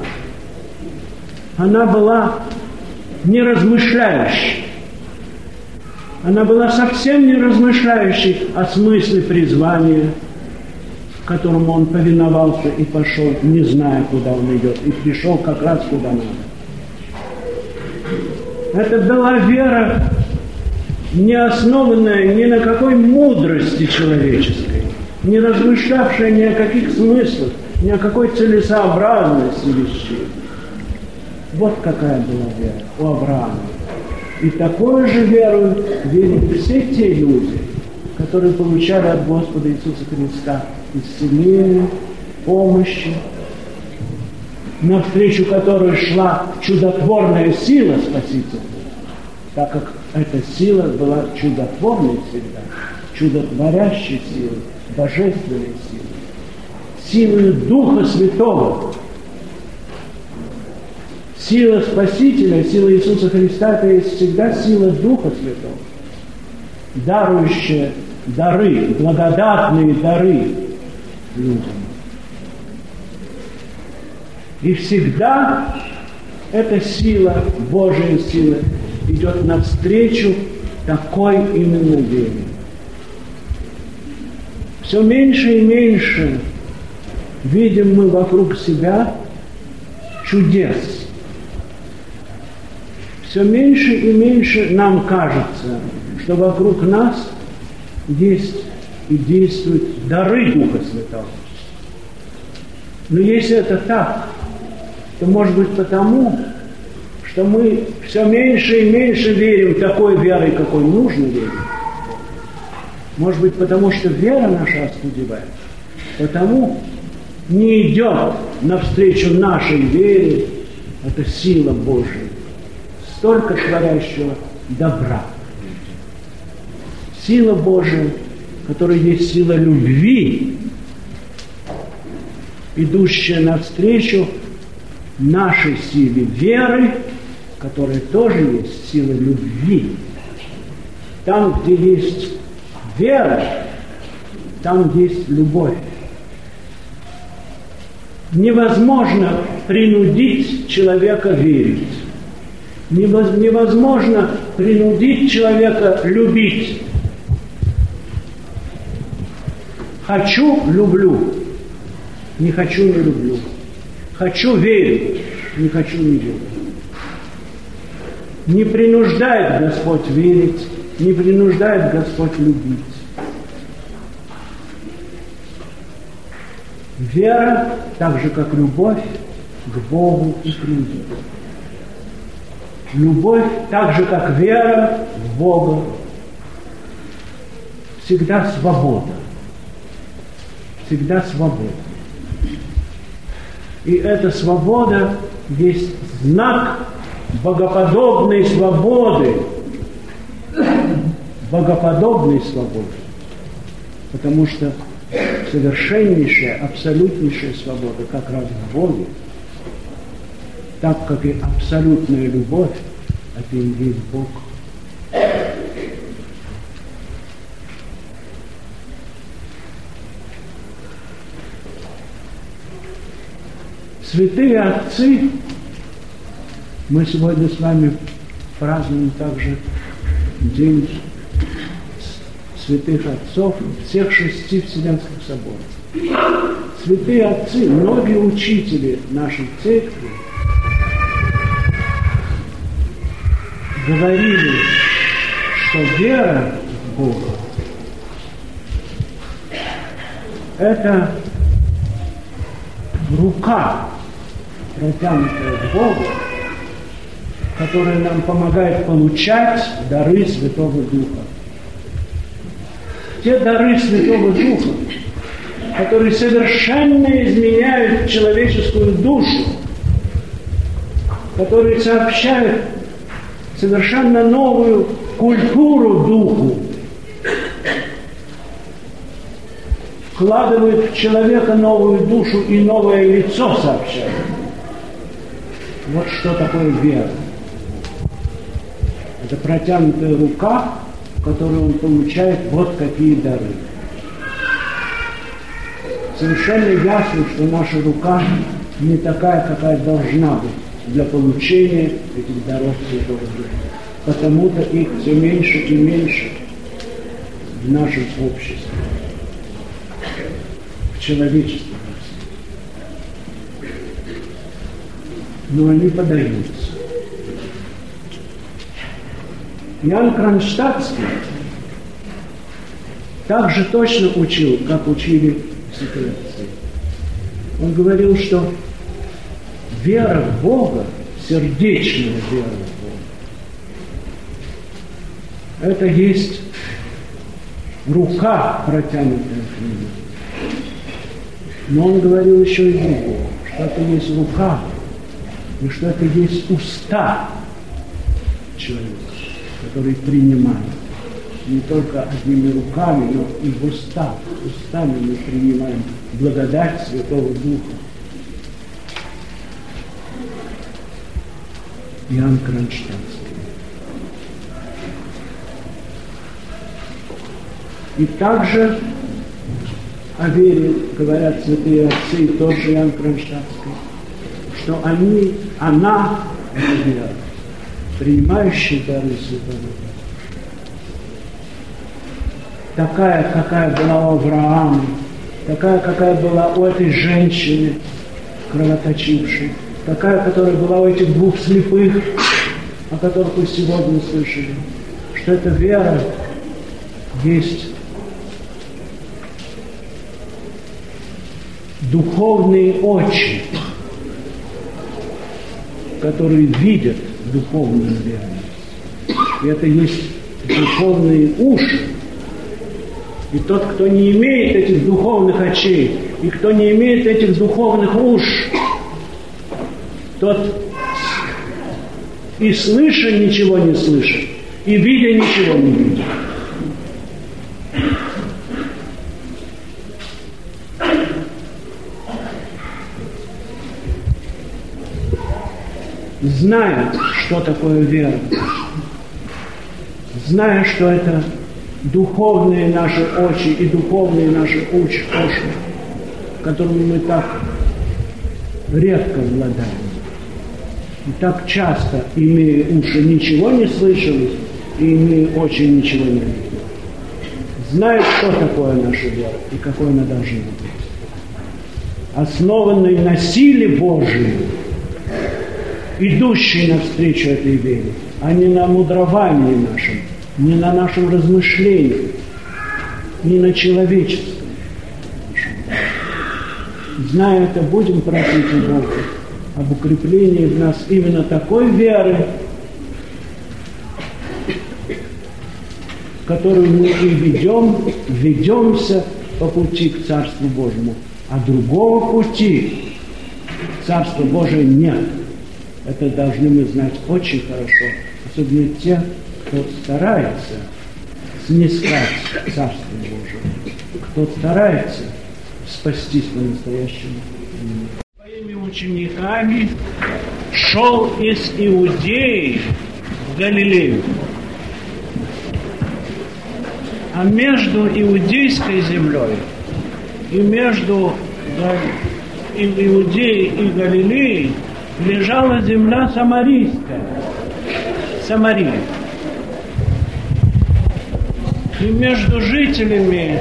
Она была не размышляющей. Она была совсем не размышляющей о смысле призвания, которому он повиновался и пошел, не зная, куда он идет, и пришел как раз куда надо. Это была вера, не основанная ни на какой мудрости человеческой, не размышлявшая ни о каких смыслах, ни о какой целесообразности вещей. Вот какая была вера у Авраама. И такую же веру верят все те люди, которые получали от Господа Иисуса Христа исцеление, помощи, навстречу которой шла чудотворная сила Спасителя, так как эта сила была чудотворной всегда, чудотворящей силой, божественной силой, силой Духа Святого. Сила Спасителя, сила Иисуса Христа, это всегда сила Духа Святого, дарующая дары, благодатные дары людям. И всегда эта сила, Божья сила, идет навстречу такой именно вере. Все меньше и меньше видим мы вокруг себя чудес. Все меньше и меньше нам кажется, что вокруг нас есть и действуют дары Духа Святого. Но если это так, то может быть потому, что мы все меньше и меньше верим такой верой, какой нужно верить. Может быть, потому что вера наша оскудевает. Потому не идет навстречу нашей вере эта сила Божия, столько творящего добра. Сила Божия, которая есть сила любви, идущая навстречу нашей силе веры, которая тоже есть сила любви. Там, где есть вера, там есть любовь. Невозможно принудить человека верить. Невозможно принудить человека любить. Хочу – люблю. Не хочу – не люблю. Хочу – верю. Не хочу – не верю. Не принуждает Господь верить, не принуждает Господь любить. Вера, так же как любовь, к Богу и к людям. Любовь, так же как вера в Бога, всегда свобода. Всегда свобода. И эта свобода есть знак богоподобной свободы, богоподобной свободы, потому что совершеннейшая, абсолютнейшая свобода как раз в Боге, так как и абсолютная любовь, это и есть Бог. Святые отцы Мы сегодня с вами празднуем также День святых отцов всех шести Вселенских соборов. Святые отцы, многие учители нашей церкви говорили, что вера в Бога – это рука, протянутая к Богу, которая нам помогает получать дары Святого Духа. Те дары Святого Духа, которые совершенно изменяют человеческую душу, которые сообщают совершенно новую культуру духу, вкладывают в человека новую душу и новое лицо сообщают. Вот что такое вера. Это протянутая рука, в которой он получает вот какие дары. Совершенно ясно, что наша рука не такая, какая должна быть для получения этих даров Святого Духа. Потому-то их все меньше и меньше в нашем обществе, в человечестве. Но они подаются. Ян Кронштадтский также точно учил, как учили святые отцы. Он говорил, что вера в Бога, сердечная вера в Бога, это есть рука, протянутая к нему. Но он говорил еще и другое, что это есть рука, и что это есть уста человека, который принимает. Не только одними руками, но и в устах. Устами мы принимаем благодать Святого Духа. Иоанн Кронштадтский. И также о вере говорят святые отцы, и тоже Иоанн Кронштадтский, что они, она, вера, принимающая дары Святого такая, какая была у Авраама, такая, какая была у этой женщины, кровоточившей, такая, которая была у этих двух слепых, о которых вы сегодня слышали, что эта вера есть духовные очи, которые видят духовную реальность. И это есть духовные уши. И тот, кто не имеет этих духовных очей, и кто не имеет этих духовных уш, тот и слыша ничего не слышит, и видя ничего не видит. Зная, что такое вера, зная, что это духовные наши очи и духовные наши уши, которыми мы так редко обладаем. И так часто, имея уши, ничего не слышали, и имея очи, ничего не видели. Знают, что такое наша вера и какой она должна быть. Основанной на силе Божией, идущей навстречу этой вере, а не на мудровании нашем, не на нашем размышлении, не на человеческом. Зная это, будем просить у Бога об укреплении в нас именно такой веры, которую мы и ведем, ведемся по пути к Царству Божьему. А другого пути Царства Божия нет. Это должны мы знать очень хорошо. Особенно те, кто старается снискать Царство Божие, кто старается спастись по-настоящему учениками шел из Иудеи в Галилею. А между Иудейской землей и между Иудеей и Галилеей лежала земля самарийская, Самария. И между жителями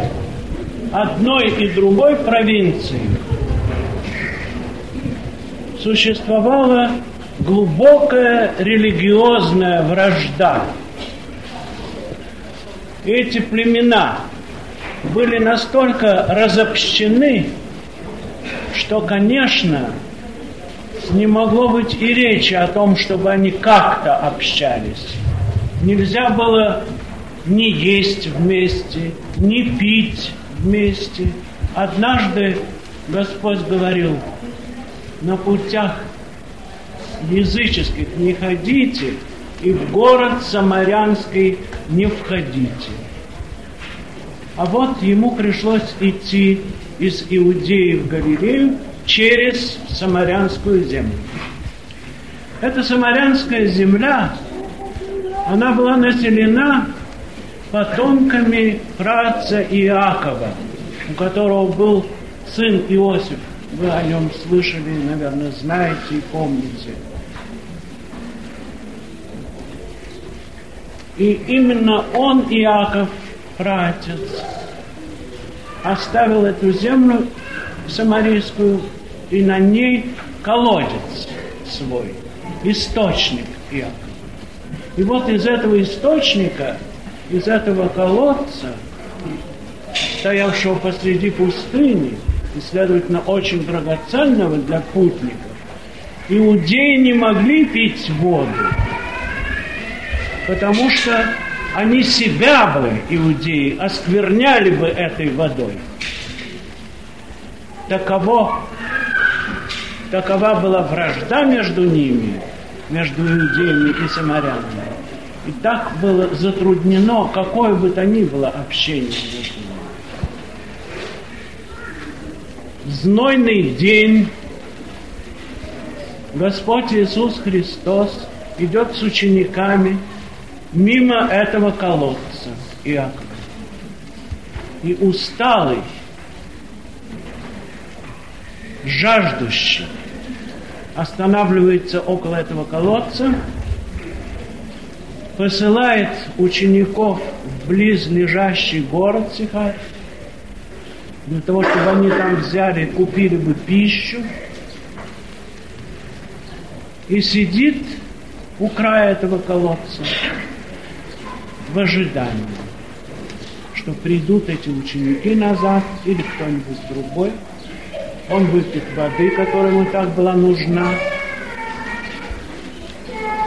одной и другой провинции существовала глубокая религиозная вражда. Эти племена были настолько разобщены, что, конечно, не могло быть и речи о том, чтобы они как-то общались. Нельзя было ни есть вместе, ни пить вместе. Однажды Господь говорил, на путях языческих не ходите, и в город Самарянский не входите. А вот ему пришлось идти из Иудеи в Галилею через Самарянскую землю. Эта Самарянская земля, она была населена потомками праца Иакова, у которого был сын Иосиф. Вы о нем слышали, наверное, знаете и помните. И именно он, Иаков, пратец, оставил эту землю самарийскую и на ней колодец свой, источник Иаков. И вот из этого источника, из этого колодца, стоявшего посреди пустыни, и, следовательно, очень драгоценного для путников, иудеи не могли пить воду, потому что они себя бы, иудеи, оскверняли бы этой водой. Таково, такова была вражда между ними, между иудеями и самарянами. И так было затруднено какое бы то ни было общение между ними. Знойный день Господь Иисус Христос идет с учениками – мимо этого колодца Иаков. И усталый, жаждущий, останавливается около этого колодца, посылает учеников в близлежащий город Сихар, для того, чтобы они там взяли, купили бы пищу, и сидит у края этого колодца в ожидании, что придут эти ученики назад или кто-нибудь другой, он выпьет воды, которая ему так была нужна.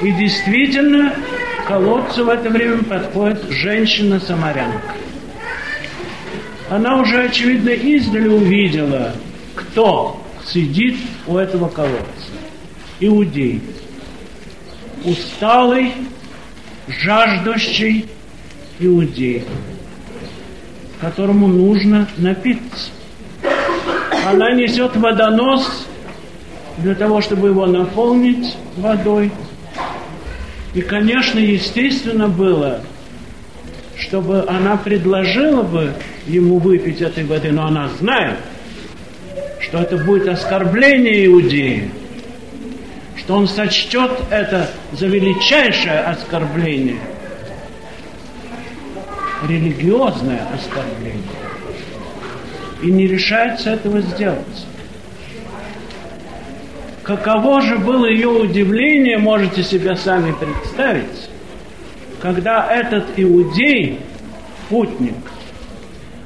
И действительно, к колодцу в это время подходит женщина-самарянка. Она уже, очевидно, издали увидела, кто сидит у этого колодца. Иудей. Усталый, жаждущий иудей, которому нужно напиться. Она несет водонос для того, чтобы его наполнить водой. И, конечно, естественно было, чтобы она предложила бы ему выпить этой воды, но она знает, что это будет оскорбление иудеи, что он сочтет это за величайшее оскорбление – религиозное оскорбление и не решается этого сделать. Каково же было ее удивление, можете себе сами представить, когда этот иудей, путник,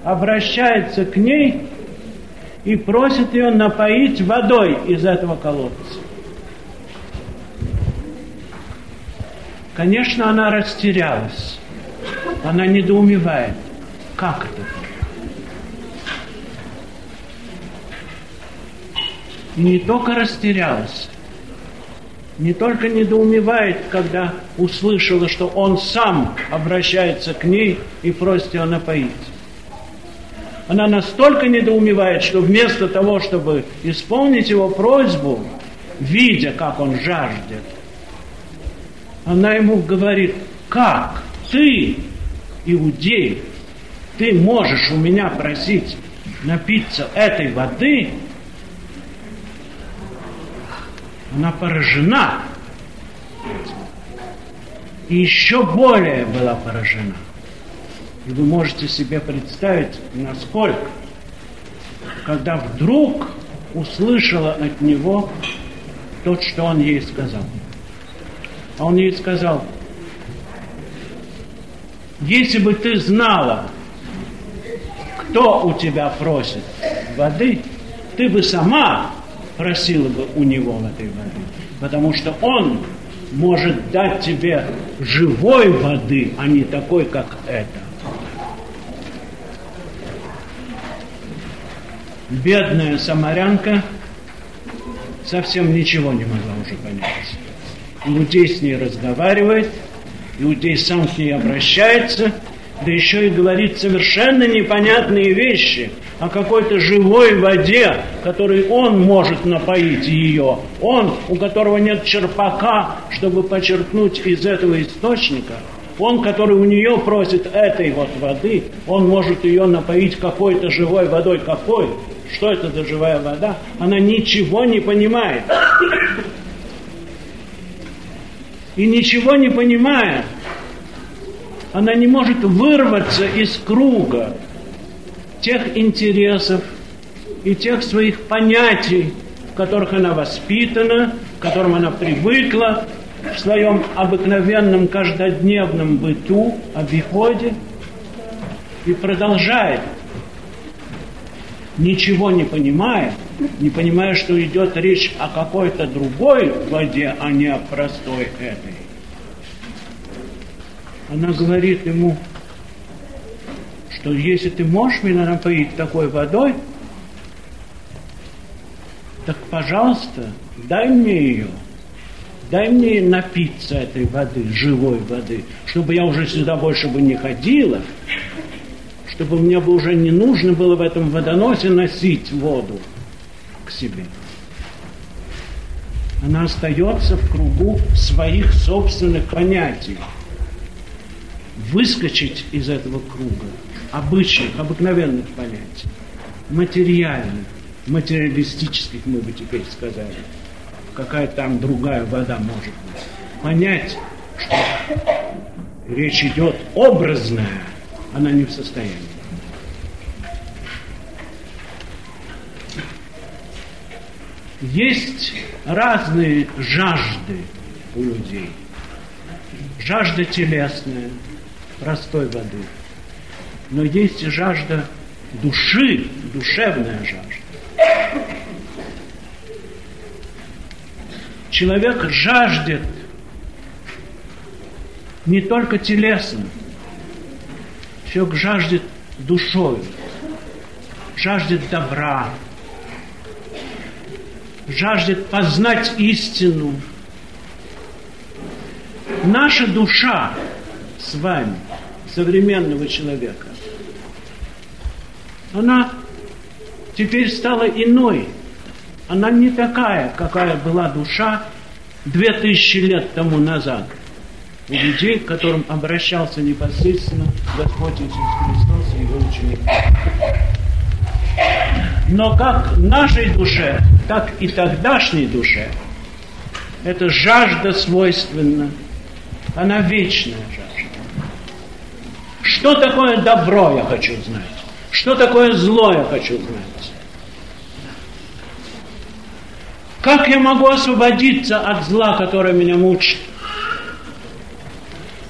обращается к ней и просит ее напоить водой из этого колодца. Конечно, она растерялась. Она недоумевает. Как это? И не только растерялась, не только недоумевает, когда услышала, что он сам обращается к ней и просит ее напоить. Она настолько недоумевает, что вместо того, чтобы исполнить его просьбу, видя, как он жаждет, она ему говорит, как ты иудеев, ты можешь у меня просить напиться этой воды, Она поражена. И еще более была поражена. И вы можете себе представить, насколько, когда вдруг услышала от него то, что он ей сказал. А он ей сказал, если бы ты знала, кто у тебя просит воды, ты бы сама просила бы у него этой воды. Потому что он может дать тебе живой воды, а не такой, как это. Бедная самарянка совсем ничего не могла уже понять. Иудей с ней разговаривает, Иудей сам к ней обращается, да еще и говорит совершенно непонятные вещи о какой-то живой воде, которой он может напоить ее. Он, у которого нет черпака, чтобы почерпнуть из этого источника. Он, который у нее просит этой вот воды, он может ее напоить какой-то живой водой. Какой? Что это за живая вода? Она ничего не понимает. И ничего не понимая, она не может вырваться из круга тех интересов и тех своих понятий, в которых она воспитана, к которым она привыкла в своем обыкновенном каждодневном быту, обиходе, и продолжает, ничего не понимая, не понимая, что идет речь о какой-то другой воде, а не о простой этой она говорит ему, что если ты можешь меня напоить такой водой, так, пожалуйста, дай мне ее. Дай мне напиться этой воды, живой воды, чтобы я уже сюда больше бы не ходила, чтобы мне бы уже не нужно было в этом водоносе носить воду к себе. Она остается в кругу своих собственных понятий. Выскочить из этого круга обычных, обыкновенных понятий, материальных, материалистических, мы бы теперь сказали, какая там другая вода может быть, понять, что речь идет образная, она не в состоянии. Есть разные жажды у людей. Жажда телесная – простой воды. Но есть и жажда души, душевная жажда. Человек жаждет не только телесно, человек жаждет душой, жаждет добра, жаждет познать истину. Наша душа с вами – современного человека, она теперь стала иной. Она не такая, какая была душа две тысячи лет тому назад у людей, к которым обращался непосредственно Господь Иисус Христос и его ученики. Но как нашей душе, так и тогдашней душе, эта жажда свойственна, она вечная жажда. Что такое добро, я хочу знать. Что такое зло, я хочу знать. Как я могу освободиться от зла, которое меня мучит?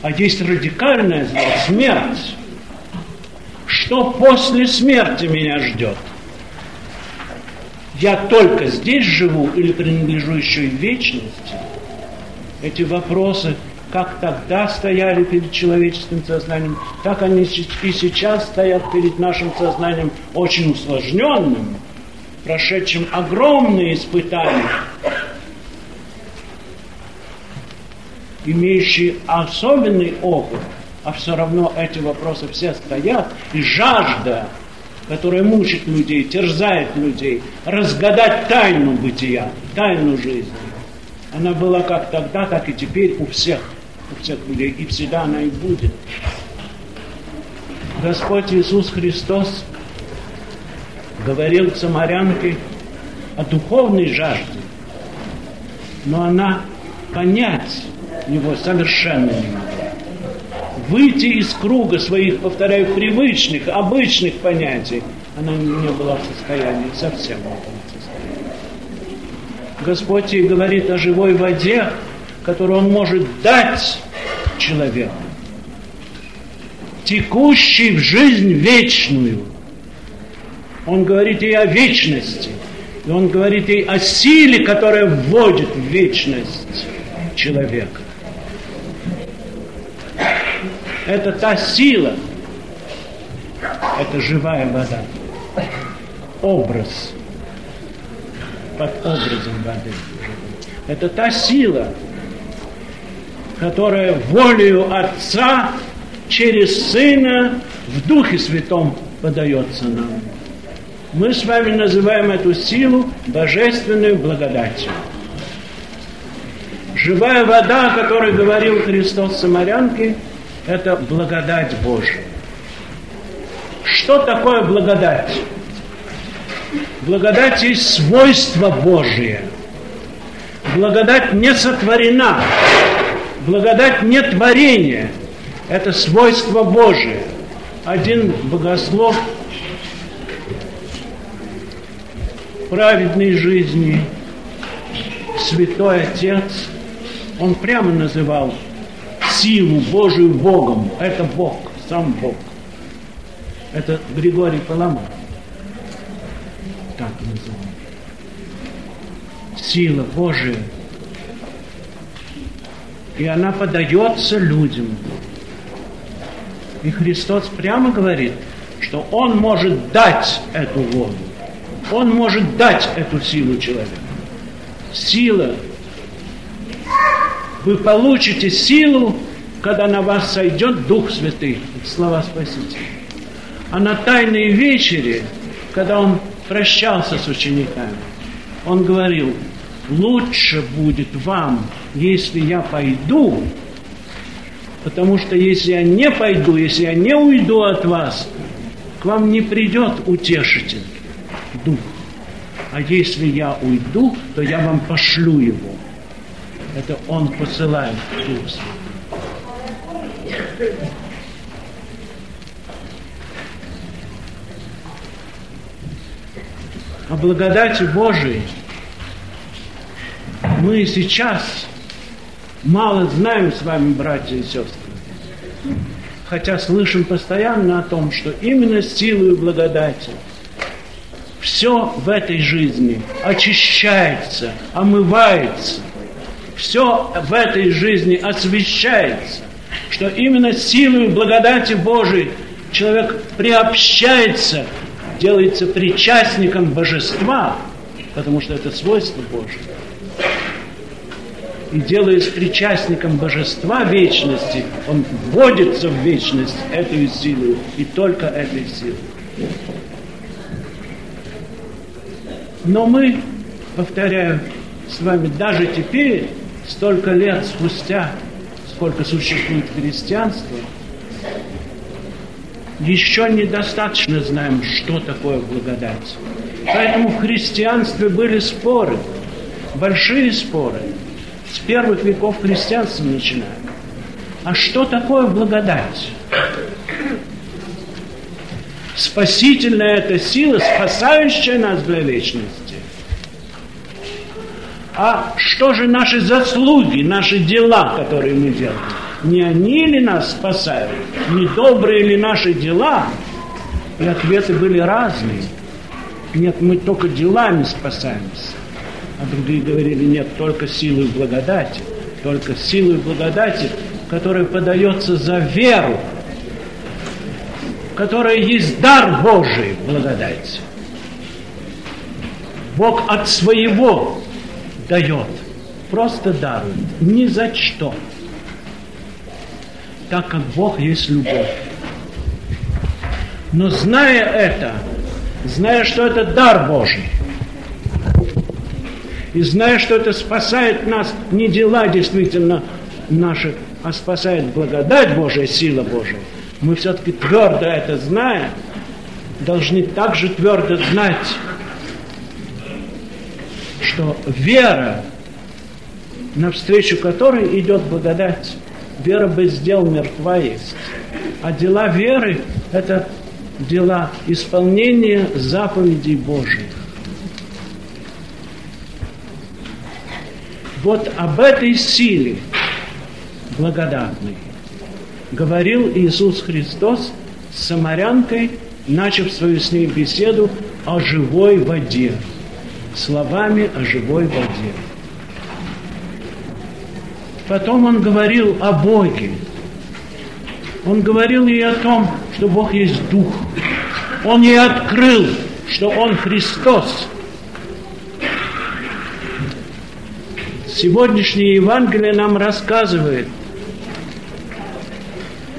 А есть радикальное зло, смерть. Что после смерти меня ждет? Я только здесь живу или принадлежу еще и вечности? Эти вопросы как тогда стояли перед человеческим сознанием, так они и сейчас стоят перед нашим сознанием очень усложненным, прошедшим огромные испытания, имеющие особенный опыт, а все равно эти вопросы все стоят, и жажда, которая мучит людей, терзает людей, разгадать тайну бытия, тайну жизни. Она была как тогда, так и теперь у всех – у всех людей, и всегда она и будет. Господь Иисус Христос говорил самарянке о духовной жажде. но она понять его совершенно не могла. Выйти из круга своих, повторяю, привычных, обычных понятий, она не была в состоянии, совсем не была в состоянии. Господь ей говорит о живой воде, которую Он может дать человеку, текущей в жизнь вечную. Он говорит ей о вечности. И он говорит ей о силе, которая вводит в вечность человека. Это та сила, это живая вода. Образ под образом воды. Это та сила, которая волею Отца через Сына в Духе Святом подается нам. Мы с вами называем эту силу божественной благодатью. Живая вода, о которой говорил Христос Самарянке, это благодать Божия. Что такое благодать? Благодать есть свойство Божие. Благодать не сотворена. Благодать не творение. Это свойство Божие. Один богослов праведной жизни, святой Отец, он прямо называл силу Божию Богом. Это Бог, сам Бог. Это Григорий Паламар. Так называл. Сила Божия. И она подается людям. И Христос прямо говорит, что Он может дать эту воду. Он может дать эту силу человеку. Сила. Вы получите силу, когда на вас сойдет Дух Святый. Слова Спасителя. А на Тайной вечере, когда Он прощался с учениками, Он говорил, лучше будет вам, если я пойду, потому что если я не пойду, если я не уйду от вас, к вам не придет утешитель. Дух. А если я уйду, то я вам пошлю его. Это он посылает Дух О благодати Божией мы сейчас мало знаем с вами, братья и сестры. Хотя слышим постоянно о том, что именно силой благодати – все в этой жизни очищается, омывается, все в этой жизни освещается, что именно силой благодати Божией человек приобщается, делается причастником божества, потому что это свойство Божие. И делаясь причастником божества вечности, он вводится в вечность этой силой и только этой силой. Но мы, повторяю, с вами даже теперь, столько лет спустя, сколько существует христианство, еще недостаточно знаем, что такое благодать. Поэтому в христианстве были споры, большие споры, с первых веков христианства начиная. А что такое благодать? Спасительная эта сила, спасающая нас для вечности. А что же наши заслуги, наши дела, которые мы делаем? Не они ли нас спасают? Не добрые ли наши дела? И ответы были разные. Нет, мы только делами спасаемся. А другие говорили, нет, только силой благодати. Только силой благодати, которая подается за веру которая есть дар Божий, благодать. Бог от своего дает, просто дарует, ни за что. Так как Бог есть любовь. Но зная это, зная, что это дар Божий, и зная, что это спасает нас, не дела действительно наши, а спасает благодать Божия, сила Божия, мы все-таки твердо это зная, должны также твердо знать, что вера навстречу которой идет благодать. Вера без дел мертва есть. А дела веры – это дела исполнения заповедей Божьих. Вот об этой силе благодатной говорил Иисус Христос с самарянкой, начав свою с ней беседу о живой воде, словами о живой воде. Потом он говорил о Боге. Он говорил ей о том, что Бог есть Дух. Он ей открыл, что Он Христос. Сегодняшнее Евангелие нам рассказывает,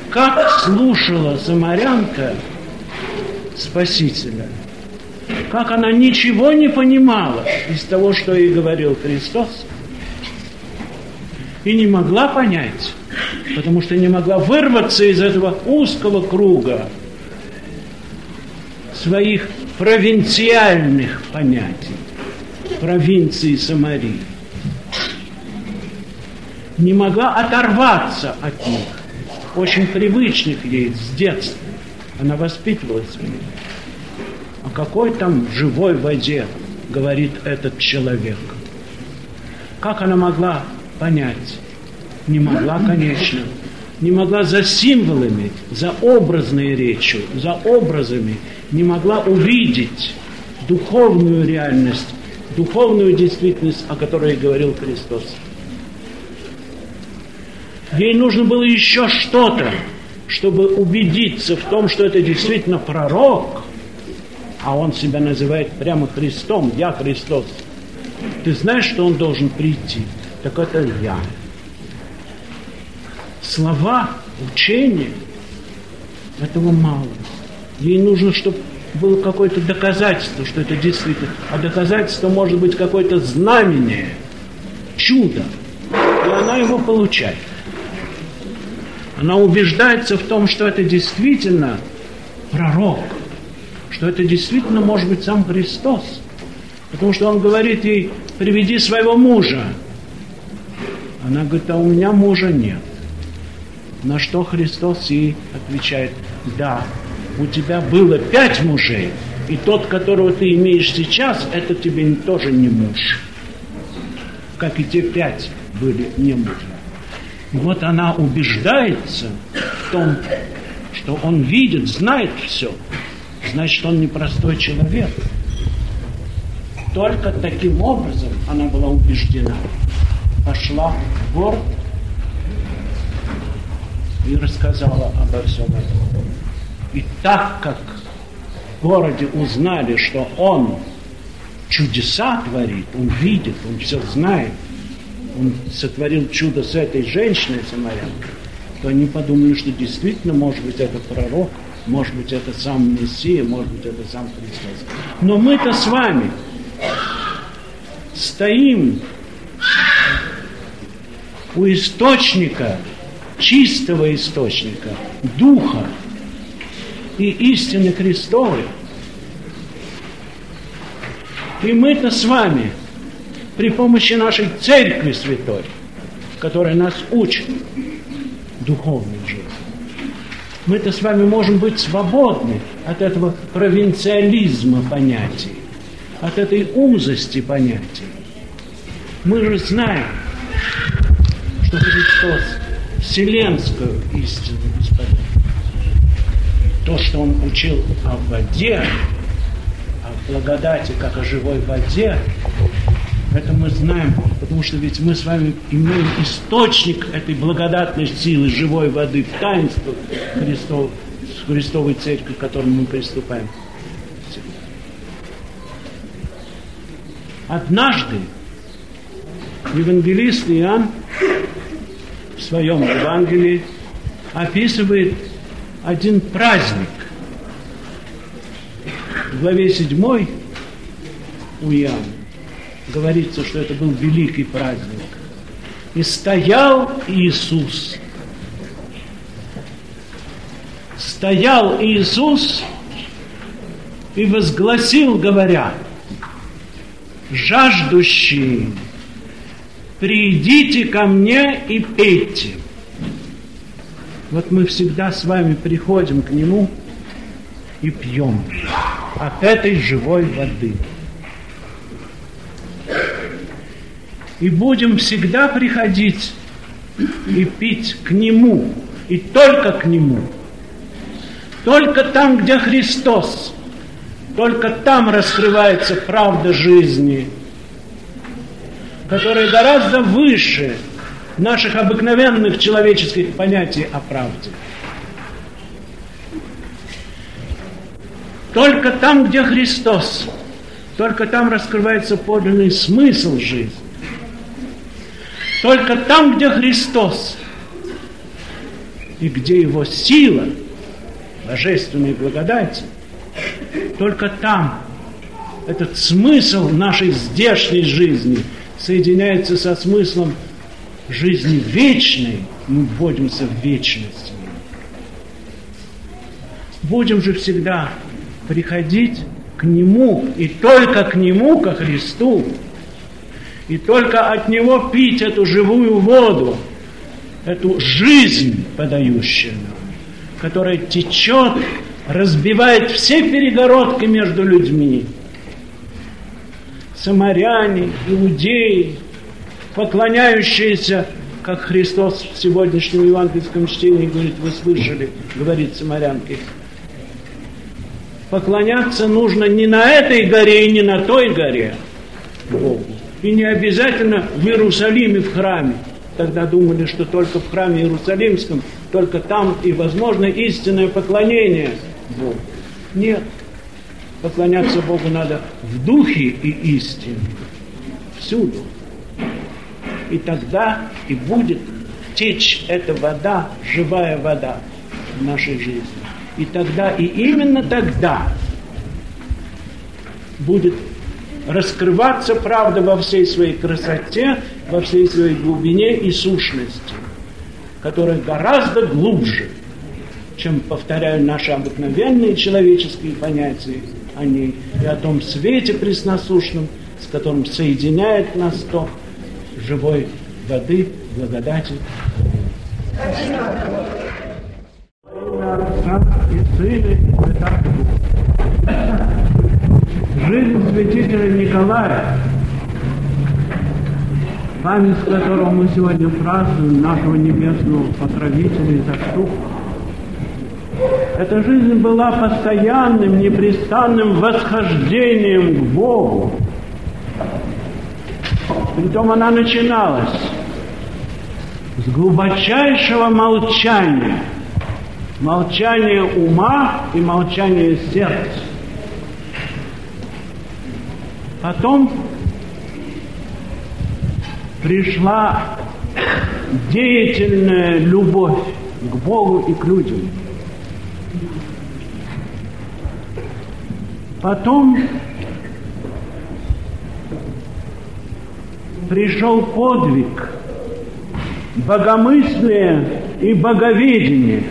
как слушала самарянка Спасителя, как она ничего не понимала из того, что ей говорил Христос, и не могла понять, потому что не могла вырваться из этого узкого круга своих провинциальных понятий, провинции Самарии. Не могла оторваться от них, очень привычных ей с детства. Она воспитывалась в них. Какой там живой воде говорит этот человек? Как она могла понять? Не могла, конечно. Не могла за символами, за образной речью, за образами, не могла увидеть духовную реальность, духовную действительность, о которой говорил Христос. Ей нужно было еще что-то, чтобы убедиться в том, что это действительно пророк, а он себя называет прямо Христом, я Христос. Ты знаешь, что он должен прийти? Так это я. Слова, учение, этого мало. Ей нужно, чтобы было какое-то доказательство, что это действительно. А доказательство может быть какое-то знамение, чудо. И она его получает. Она убеждается в том, что это действительно пророк, что это действительно может быть сам Христос. Потому что он говорит ей, приведи своего мужа. Она говорит, а у меня мужа нет. На что Христос ей отвечает, да, у тебя было пять мужей, и тот, которого ты имеешь сейчас, это тебе тоже не муж. Как и те пять были не мужи. Вот она убеждается в том, что он видит, знает все. Значит, он непростой человек. Только таким образом она была убеждена. Пошла в город и рассказала обо всем этом. И так как в городе узнали, что он чудеса творит, он видит, он все знает, он сотворил чудо с этой женщиной самарянкой, то они подумали, что действительно, может быть, это пророк, может быть, это сам Мессия, может быть, это сам Христос. Но мы-то с вами стоим у источника, чистого источника, Духа и истины Христовой. И мы-то с вами – при помощи нашей церкви святой, которая нас учит духовной жизни. Мы-то с вами можем быть свободны от этого провинциализма понятий, от этой узости понятий. Мы же знаем, что Христос вселенскую истину Господа. То, что Он учил о воде, о благодати, как о живой воде, это мы знаем, потому что ведь мы с вами имеем источник этой благодатной силы живой воды в таинство Христов, Христовой Церкви, к которому мы приступаем. Однажды евангелист Иоанн в своем Евангелии описывает один праздник. В главе 7 у Иоанна говорится, что это был великий праздник. И стоял Иисус. Стоял Иисус и возгласил, говоря, жаждущие, придите ко мне и пейте. Вот мы всегда с вами приходим к Нему и пьем от этой живой воды. И будем всегда приходить и пить к Нему, и только к Нему. Только там, где Христос, только там раскрывается правда жизни, которая гораздо выше наших обыкновенных человеческих понятий о правде. Только там, где Христос, только там раскрывается подлинный смысл жизни. Только там, где Христос, и где Его сила, божественной благодати, только там этот смысл нашей здешней жизни соединяется со смыслом жизни вечной, мы вводимся в вечность. Будем же всегда приходить к Нему и только к Нему, ко Христу, и только от Него пить эту живую воду, эту жизнь подающую нам, которая течет, разбивает все перегородки между людьми. Самаряне, иудеи, поклоняющиеся, как Христос в сегодняшнем евангельском чтении говорит, вы слышали, говорит самарянке, поклоняться нужно не на этой горе и не на той горе Богу. И не обязательно в Иерусалиме, в храме. Тогда думали, что только в храме Иерусалимском, только там и возможно истинное поклонение Богу. Нет. Поклоняться Богу надо в духе и истине. Всюду. И тогда и будет течь эта вода, живая вода в нашей жизни. И тогда, и именно тогда будет раскрываться правда во всей своей красоте, во всей своей глубине и сущности, которая гораздо глубже, чем, повторяю, наши обыкновенные человеческие понятия о ней и о том свете пресносущном, с которым соединяет нас то живой воды, благодати. Святого Жизнь святителя Николая, память которого мы сегодня празднуем, нашего небесного покровителя и заступника, эта жизнь была постоянным, непрестанным восхождением к Богу. Притом она начиналась с глубочайшего молчания, молчания ума и молчания сердца. Потом пришла деятельная любовь к Богу и к людям. Потом пришел подвиг, богомыслие и боговедение.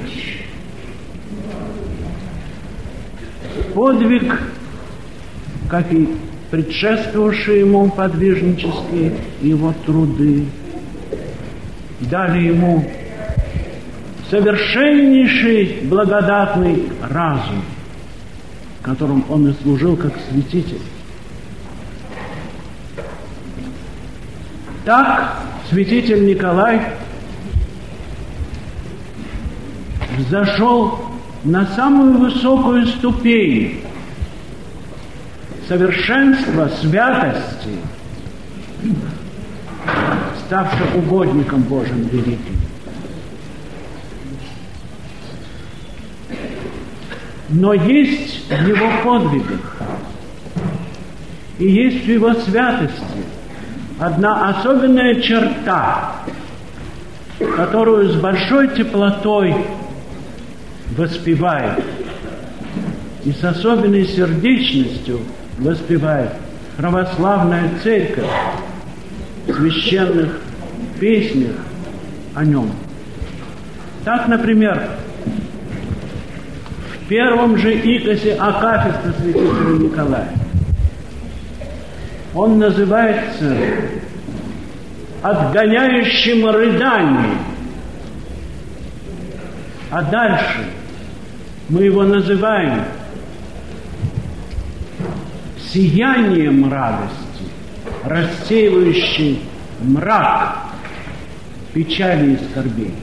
Подвиг, как и предшествовавшие ему подвижнические его труды, дали ему совершеннейший благодатный разум, которым он и служил как святитель. Так святитель Николай взошел на самую высокую ступень совершенства святости, ставший угодником Божьим великим. Но есть в его подвигах и есть в его святости одна особенная черта, которую с большой теплотой воспевает и с особенной сердечностью – воспевает православная церковь в священных песнях о нем. Так, например, в первом же икосе Акафиста святителя Николая он называется отгоняющим рыдание. А дальше мы его называем сиянием радости, рассеивающий мрак печали и скорбей.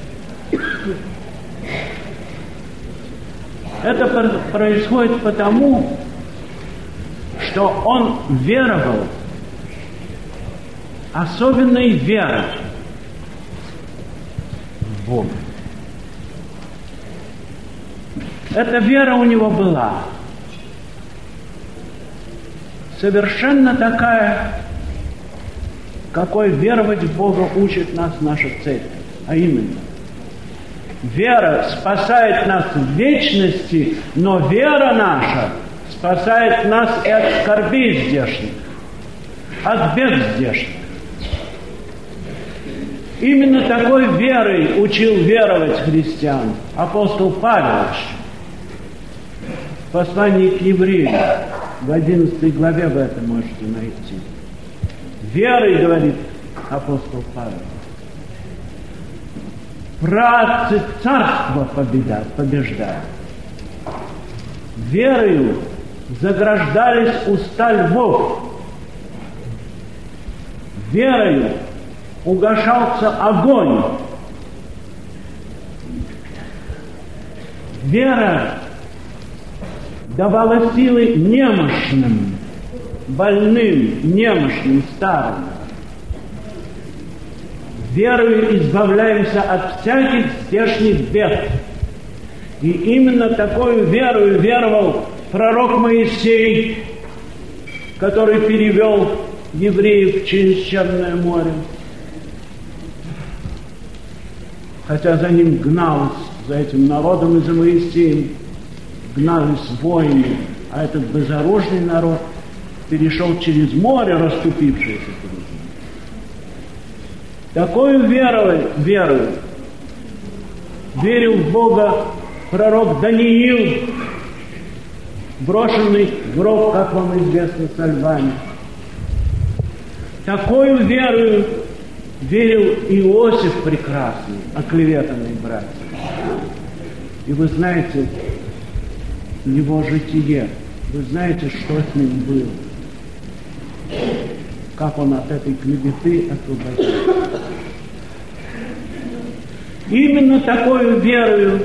Это происходит потому, что он веровал особенной верой в Бога. Эта вера у него была совершенно такая, какой веровать в Бога учит нас наша цель, а именно Вера спасает нас в вечности, но вера наша спасает нас и от скорбей здешних, от бед здешних. Именно такой верой учил веровать христиан апостол Павел в послании к евреям, в 11 главе вы это можете найти. Верой, говорит апостол Павел, працы царства победят, побеждают. Верою заграждались уста львов. Верою угошался огонь. Вера давала силы немощным, больным, немощным, старым. Верою избавляемся от всяких здешних бед. И именно такую верою веровал пророк Моисей, который перевел евреев через Черное море. Хотя за ним гналось, за этим народом и за Моисеем, гнались войны, а этот безоружный народ перешел через море, расступившееся перед ним. Такую верой, верою верил в Бога пророк Даниил, брошенный в гроб, как вам известно, со львами. Такую верою верил Иосиф прекрасный, оклеветанный братьям. И вы знаете его житие, вы знаете, что с ним было, как он от этой клеветы освободился. Именно такой верою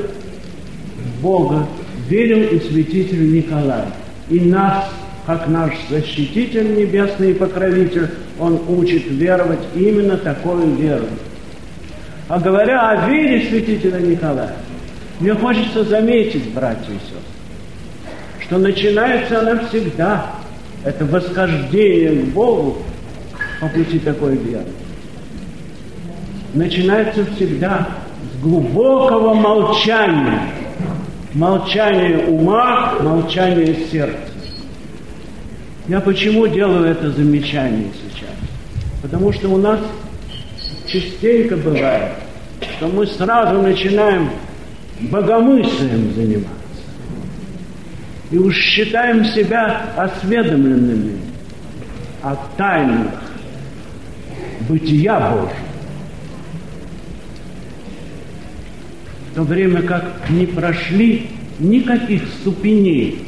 в Бога верил и святитель Николай. И нас, как наш защититель небесный и покровитель, он учит веровать именно такой верой. А говоря о вере святителя Николая, мне хочется заметить, братья и сестры, что начинается она всегда, это восхождение к Богу по пути такой веры. Начинается всегда с глубокого молчания – молчание ума, молчание сердца. Я почему делаю это замечание сейчас? Потому что у нас частенько бывает, что мы сразу начинаем богомыслием заниматься. И уж считаем себя осведомленными о тайнах бытия Божьего. в то время как не прошли никаких ступеней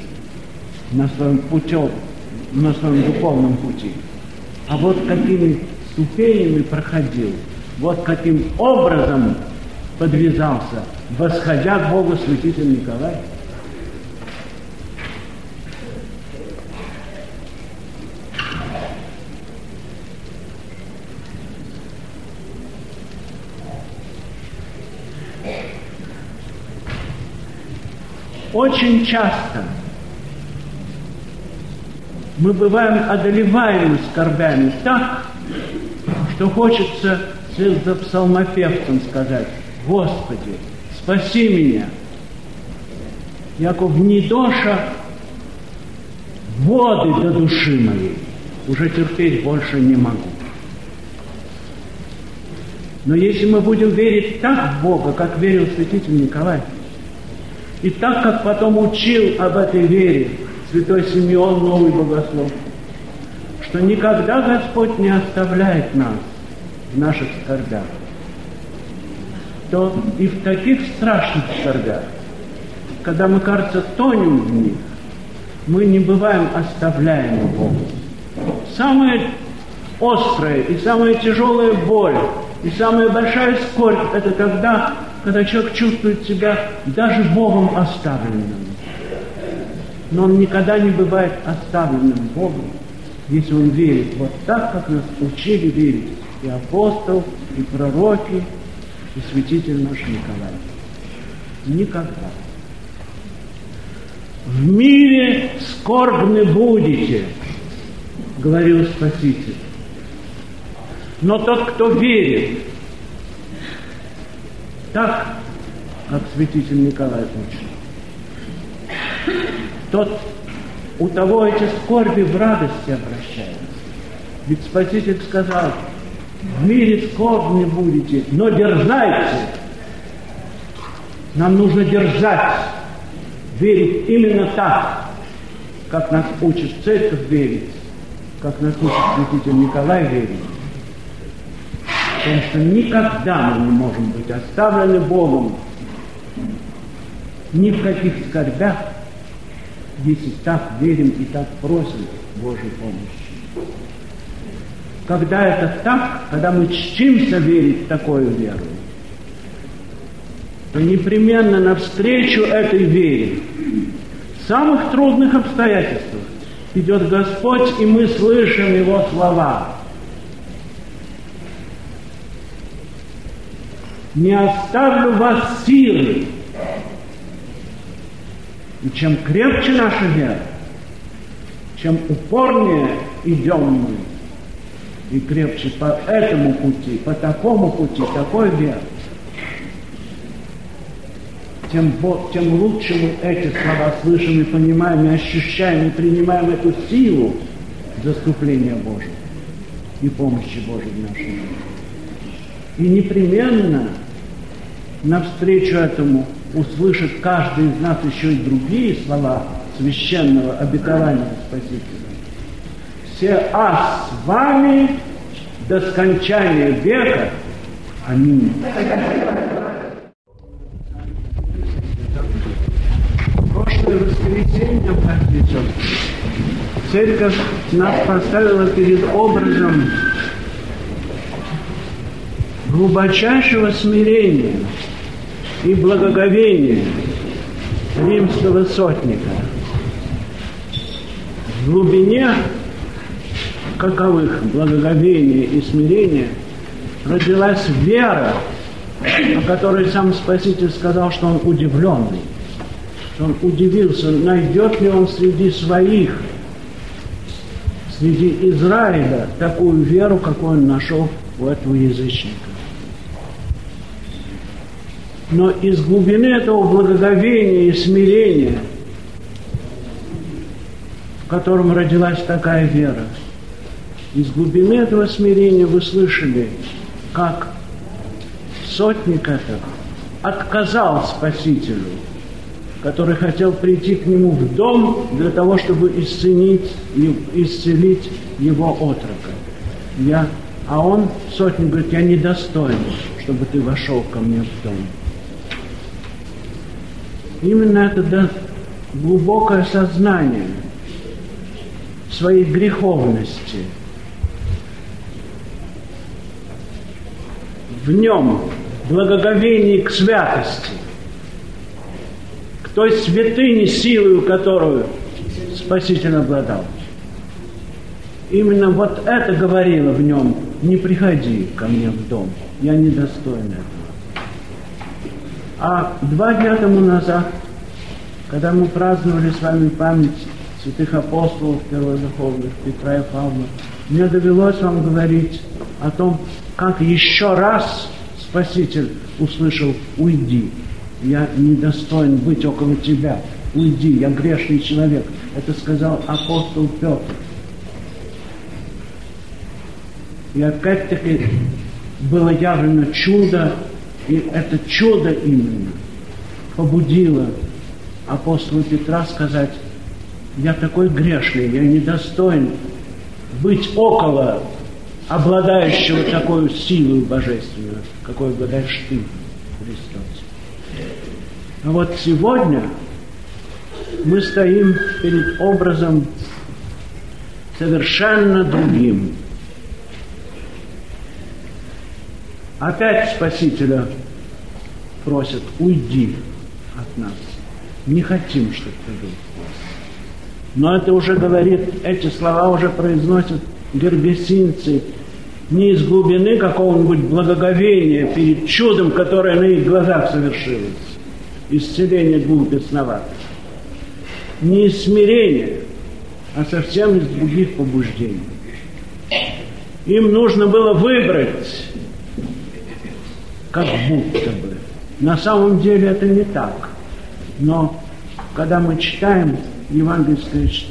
на своем путем, на своем духовном пути. А вот какими ступенями проходил, вот каким образом подвязался, восходя к Богу святитель Николай – Очень часто мы бываем одолеваемы скорбями так, что хочется вслед за псалмопевцем сказать, Господи, спаси меня. Яков не доша воды до души моей, уже терпеть больше не могу. Но если мы будем верить так в Бога, как верил святитель Николай, и так как потом учил об этой вере святой Симеон, новый богослов, что никогда Господь не оставляет нас в наших скорбях, то и в таких страшных скорбях, когда мы, кажется, тонем в них, мы не бываем оставляемы Богом. Самая острая и самая тяжелая боль, и самая большая скорбь – это когда, когда человек чувствует себя даже Богом оставленным. Но он никогда не бывает оставленным Богом, если он верит вот так, как нас учили верить и апостол, и пророки, и святитель наш Николай. Никогда. В мире скорбны будете, говорил Спаситель. Но тот, кто верит, так, как святитель Николай учит, тот, у того эти скорби в радости обращаются. Ведь Спаситель сказал, в мире скорбны будете, но дерзайте. Нам нужно держать, верить именно так, как нас учит церковь верить, как нас учит святитель Николай верить. Потому что никогда мы не можем быть оставлены Богом ни в каких скорбях, если так верим и так просим Божьей помощи. Когда это так, когда мы чтимся верить в такую веру, то непременно навстречу этой вере в самых трудных обстоятельствах идет Господь, и мы слышим Его слова. Не оставлю вас силы, и чем крепче наша вера, чем упорнее идем мы, и крепче по этому пути, по такому пути, такой веры, тем, тем лучше мы эти слова слышим и понимаем, и ощущаем, и принимаем эту силу заступления Божьего и помощи Божьей в нашей жизни. И непременно навстречу этому услышит каждый из нас еще и другие слова священного обетования Спасителя. Все а с вами до скончания века. Аминь. Прошлое воскресенье, братья церковь нас поставила перед образом глубочайшего смирения – и благоговение римского сотника. В глубине каковых благоговения и смирения родилась вера, о которой сам Спаситель сказал, что он удивленный, что он удивился, найдет ли он среди своих, среди Израиля такую веру, какую он нашел у этого язычника. Но из глубины этого благоговения и смирения, в котором родилась такая вера, из глубины этого смирения вы слышали, как сотник этот отказал Спасителю, который хотел прийти к нему в дом для того, чтобы исцелить, его отрока. Я, а он, сотник, говорит, я недостоин, чтобы ты вошел ко мне в дом. Именно это даст глубокое сознание своей греховности. В нем благоговение к святости, к той святыне, силою которую Спаситель обладал. Именно вот это говорило в нем, не приходи ко мне в дом, я недостоин этого. А два дня тому назад, когда мы праздновали с вами память святых апостолов первозаховных Петра и Павла, мне довелось вам говорить о том, как еще раз Спаситель услышал «Уйди, я недостоин быть около тебя, уйди, я грешный человек». Это сказал апостол Петр. И опять-таки было явлено чудо и это чудо именно побудило апостола Петра сказать, я такой грешный, я недостоин быть около обладающего такой силой божественной, какой обладаешь ты, Христос. А вот сегодня мы стоим перед образом совершенно другим. Опять Спасителя просят, уйди от нас. Не хотим, чтобы ты был. Но это уже говорит, эти слова уже произносят гербесинцы не из глубины какого-нибудь благоговения перед чудом, которое на их глазах совершилось, исцеление двух бесноватых, не из смирения, а совсем из других побуждений. Им нужно было выбрать, как будто бы. На самом деле это не так. Но когда мы читаем евангельский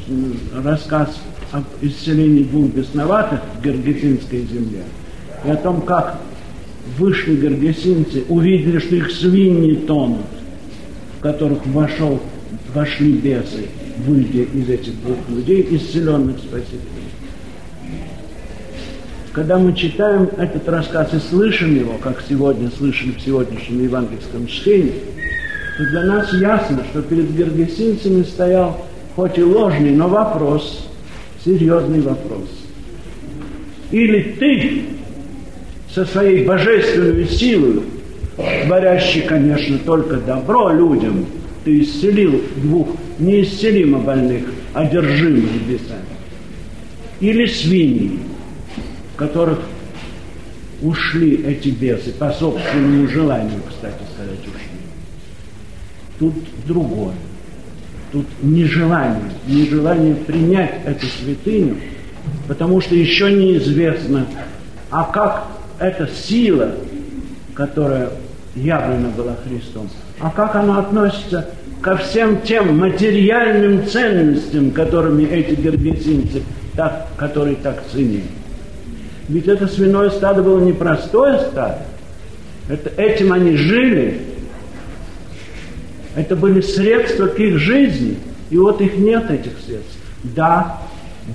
рассказ об исцелении двух бесноватых в Гергесинской земле и о том, как вышли гергесинцы, увидели, что их свиньи тонут, в которых вошел, вошли бесы, выйдя из этих двух людей, исцеленных спасителей. Когда мы читаем этот рассказ и слышим его, как сегодня слышали в сегодняшнем евангельском чтении, то для нас ясно, что перед гергесинцами стоял хоть и ложный, но вопрос, серьезный вопрос. Или ты со своей божественной силой, творящий, конечно, только добро людям, ты исцелил двух неисцелимо больных, одержимых бесами. Или свиньи, которых ушли эти бесы, по собственному желанию, кстати сказать, ушли. Тут другое. Тут нежелание, нежелание принять эту святыню, потому что еще неизвестно, а как эта сила, которая явлена была Христом, а как она относится ко всем тем материальным ценностям, которыми эти гербицинцы, так, которые так ценили. Ведь это свиное стадо было непростое стадо. Это, этим они жили, это были средства к их жизни, и вот их нет, этих средств. Да,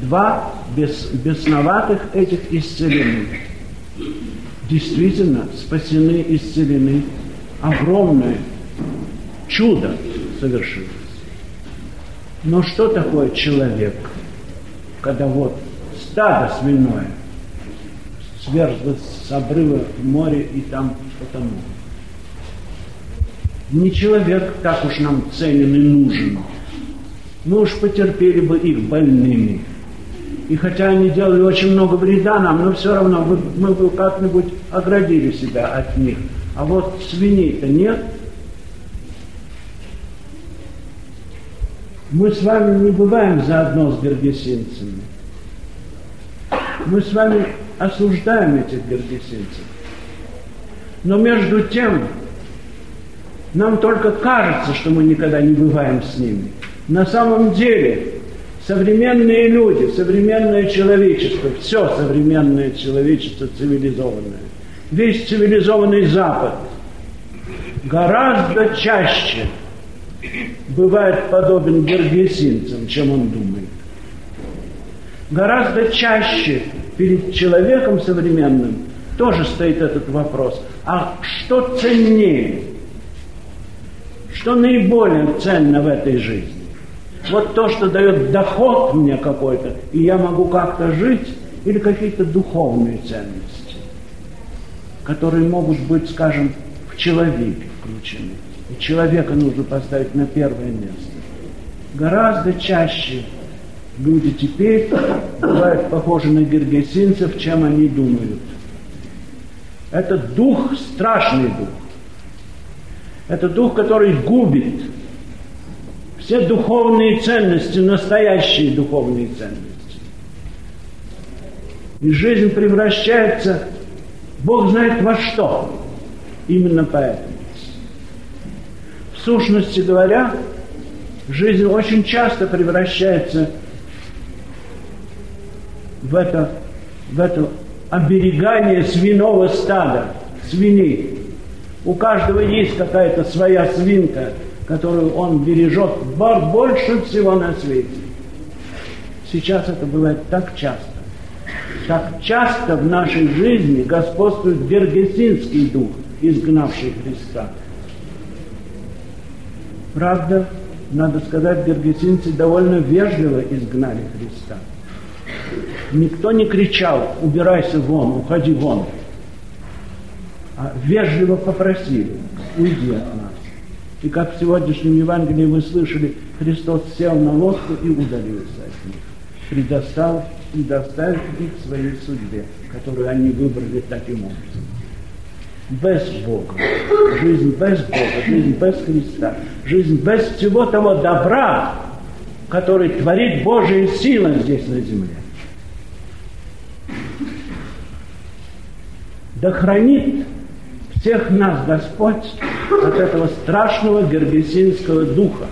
два бес, бесноватых этих исцелены. Действительно, спасены, исцелены. Огромное чудо совершилось. Но что такое человек, когда вот стадо свиное сверзлось с обрыва в море и там потонуло? Не человек так уж нам ценен и нужен. Мы уж потерпели бы их больными. И хотя они делали очень много вреда нам, но все равно мы, мы бы как-нибудь оградили себя от них. А вот свиней-то нет. Мы с вами не бываем заодно с гергесинцами. Мы с вами осуждаем этих гергесинцев. Но между тем нам только кажется, что мы никогда не бываем с ними. На самом деле современные люди, современное человечество, все современное человечество цивилизованное, весь цивилизованный Запад гораздо чаще бывает подобен гергесинцам, чем он думает. Гораздо чаще перед человеком современным тоже стоит этот вопрос. А что ценнее? Что наиболее ценно в этой жизни? Вот то, что дает доход мне какой-то, и я могу как-то жить, или какие-то духовные ценности, которые могут быть, скажем, в человеке включены. И человека нужно поставить на первое место. Гораздо чаще люди теперь бывают похожи на гергесинцев, чем они думают. Это дух, страшный дух. Это дух, который губит все духовные ценности, настоящие духовные ценности. И жизнь превращается, Бог знает во что, именно поэтому. В сущности говоря, жизнь очень часто превращается в это, в это оберегание свиного стада, свиней. У каждого есть какая-то своя свинка, которую он бережет больше всего на свете. Сейчас это бывает так часто, Так часто в нашей жизни господствует Гергесинский дух, изгнавший Христа. Правда, надо сказать, гергесинцы довольно вежливо изгнали Христа. Никто не кричал, убирайся вон, уходи вон. А вежливо попросили, уйди от нас. И как в сегодняшнем Евангелии вы слышали, Христос сел на лодку и удалился от них, предоставив, предоставив их своей судьбе, которую они выбрали таким образом. Без Бога, жизнь без Бога, жизнь без Христа, жизнь без всего того добра, который творит Божия сила здесь на земле. Да хранит всех нас Господь от этого страшного гербесинского духа,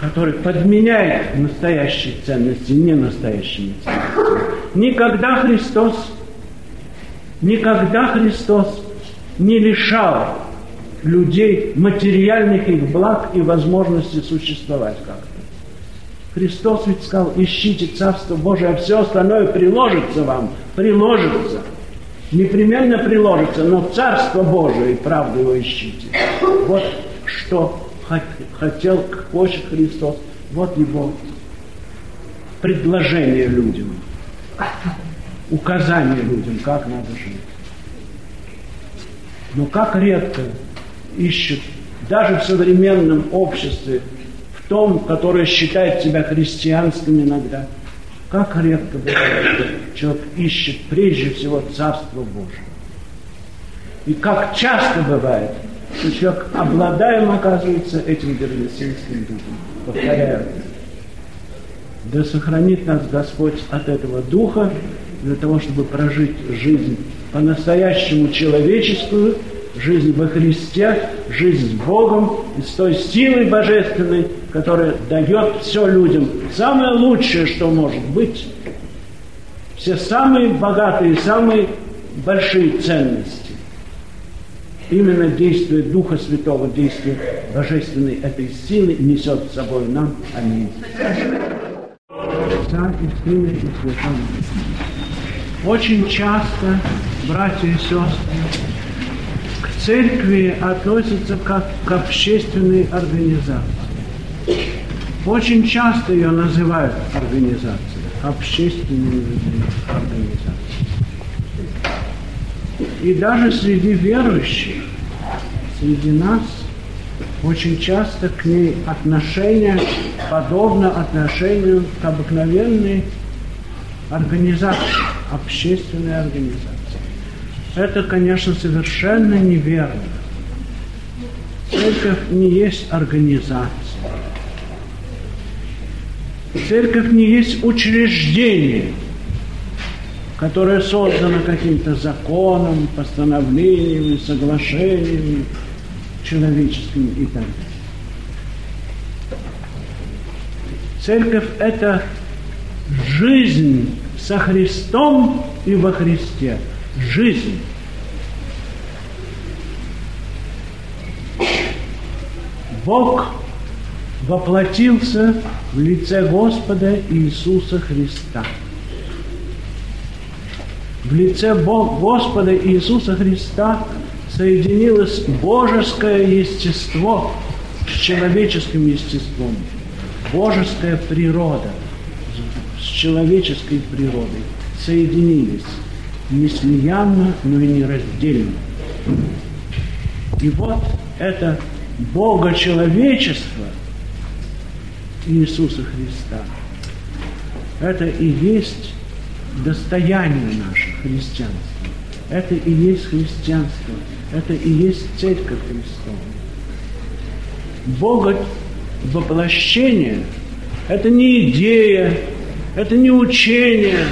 который подменяет настоящие ценности не настоящими ценностями. Никогда Христос, никогда Христос не лишал людей материальных их благ и возможности существовать как-то. Христос ведь сказал, ищите Царство Божие, а все остальное приложится вам, приложится – непременно приложится, но Царство Божие и правду его ищите. Вот что хотел, хочет Христос, вот его предложение людям, указание людям, как надо жить. Но как редко ищут даже в современном обществе, том, которое считает себя христианским иногда – как редко бывает, человек ищет прежде всего Царство Божие. И как часто бывает, что человек обладаем, оказывается, этим дервесинским духом. Повторяю. Да сохранит нас Господь от этого духа, для того, чтобы прожить жизнь по-настоящему человеческую, жизнь во Христе, жизнь с Богом и с той силой божественной, которая дает все людям. Самое лучшее, что может быть, все самые богатые, самые большие ценности. Именно действие Духа Святого, действие божественной этой силы несет с собой нам. Аминь. Очень часто, братья и сестры, церкви относится как к общественной организации. Очень часто ее называют организацией, общественной организацией. И даже среди верующих, среди нас, очень часто к ней отношение подобно отношению к обыкновенной организации, общественной организации. Это, конечно, совершенно неверно. Церковь не есть организация. Церковь не есть учреждение, которое создано каким-то законом, постановлениями, соглашениями человеческими и так далее. Церковь – это жизнь со Христом и во Христе – жизнь. Бог воплотился в лице Господа Иисуса Христа. В лице Бог, Господа Иисуса Христа соединилось божеское естество с человеческим естеством. Божеская природа с человеческой природой соединились неслиянно, но и нераздельно. И вот это Бога-человечество Иисуса Христа, это и есть достояние наше христианство. Это и есть христианство. Это и есть Церковь Христова. Бога воплощение – это не идея, это не учение,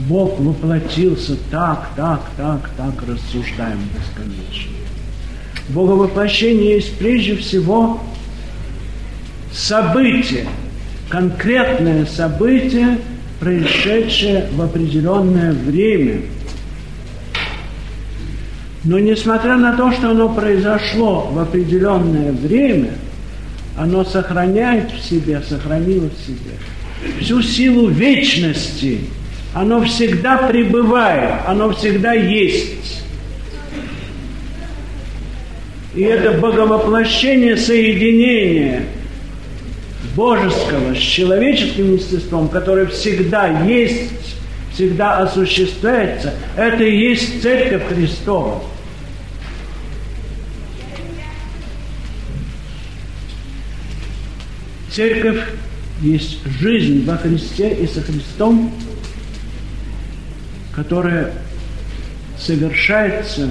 Бог воплотился так, так, так, так, рассуждаем бесконечно. Боговоплощение есть прежде всего событие, конкретное событие, происшедшее в определенное время. Но несмотря на то, что оно произошло в определенное время, оно сохраняет в себе, сохранило в себе всю силу вечности. Оно всегда пребывает, оно всегда есть. И это боговоплощение соединение божеского с человеческим естеством, которое всегда есть, всегда осуществляется, это и есть Церковь Христова. Церковь есть жизнь во Христе и со Христом, которая совершается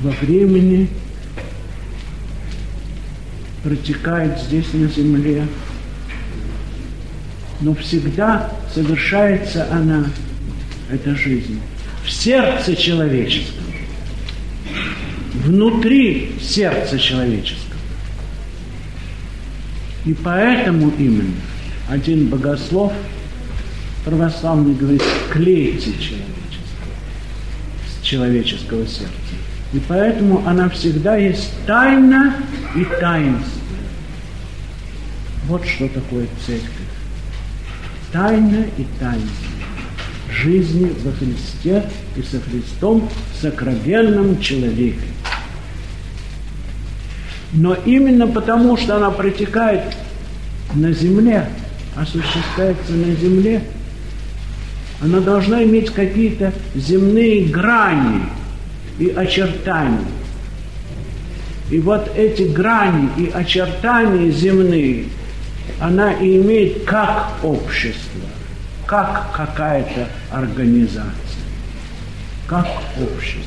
во времени, протекает здесь на земле, но всегда совершается она, эта жизнь, в сердце человеческом, внутри сердца человеческого. И поэтому именно один богослов православный говорит, клейте человеческого, человеческого сердца. И поэтому она всегда есть тайна и таинство. Вот что такое церковь. Тайна и таинство жизни во Христе и со Христом в сокровенном человеке. Но именно потому, что она протекает на земле, осуществляется на земле, она должна иметь какие-то земные грани и очертания. И вот эти грани и очертания земные, она и имеет как общество, как какая-то организация, как общество.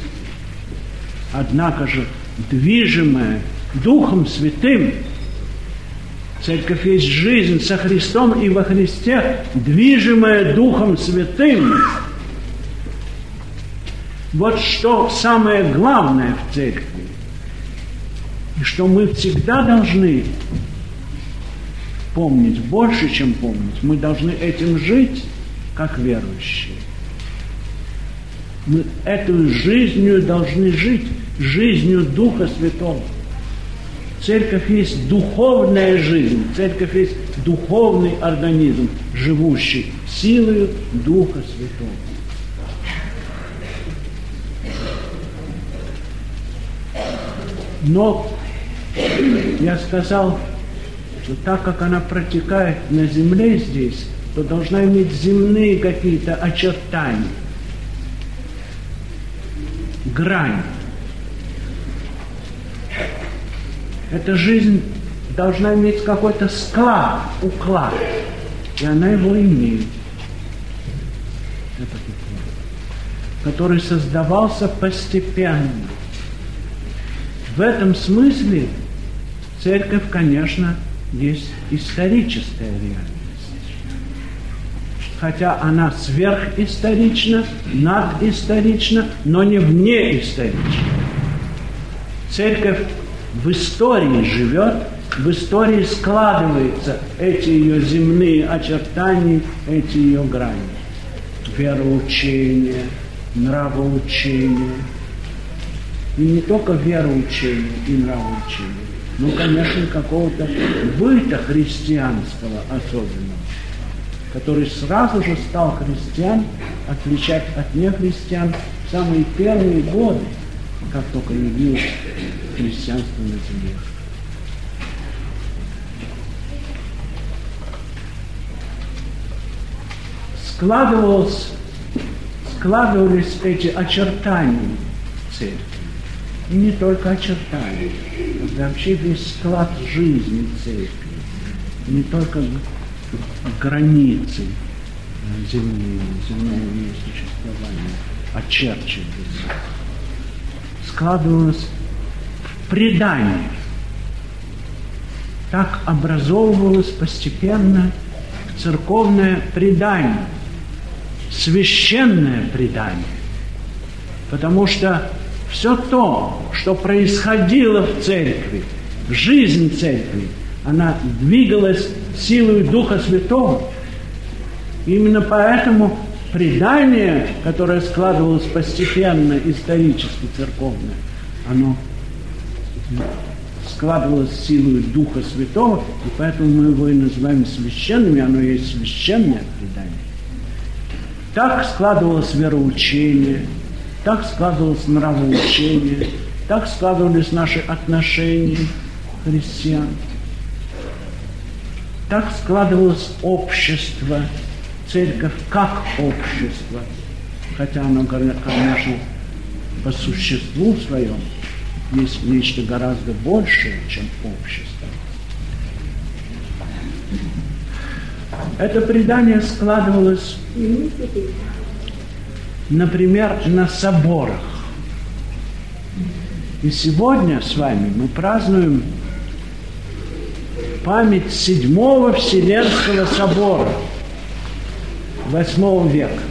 Однако же движимая Духом Святым. Церковь есть жизнь со Христом и во Христе, движимая Духом Святым. Вот что самое главное в церкви. И что мы всегда должны помнить, больше, чем помнить. Мы должны этим жить, как верующие. Мы эту жизнью должны жить, жизнью Духа Святого. Церковь есть духовная жизнь, церковь есть духовный организм, живущий силой Духа Святого. Но я сказал, что так как она протекает на земле здесь, то должна иметь земные какие-то очертания, грань. Эта жизнь должна иметь какой-то склад, уклад. И она его имеет. Этот уклад, который создавался постепенно. В этом смысле церковь, конечно, есть историческая реальность. Хотя она сверхисторична, надисторична, но не внеисторична. Церковь в истории живет, в истории складываются эти ее земные очертания, эти ее грани. Вероучение, нравоучение. И не только вероучение и нравоучение, но, конечно, какого-то быта христианского особенного, который сразу же стал христиан отличать от нехристиан в самые первые годы, как только явилось христианство на земле. Складывалось, складывались эти очертания церкви. И не только очертания, это вообще весь склад жизни церкви. Не только границы земные, земного ее существования очерчиваются. Складывалось предание. Так образовывалось постепенно церковное предание, священное предание. Потому что все то, что происходило в церкви, в жизни церкви, она двигалась силой Духа Святого. Именно поэтому предание, которое складывалось постепенно, исторически церковное, оно складывалось силой Духа Святого, и поэтому мы его и называем священным, и оно есть священное предание. Так складывалось вероучение, так складывалось нравоучение, так складывались наши отношения христиан. Так складывалось общество, церковь как общество, хотя оно, конечно, по существу своем есть нечто гораздо большее, чем общество. Это предание складывалось, например, на соборах. И сегодня с вами мы празднуем память седьмого Вселенского собора восьмого века,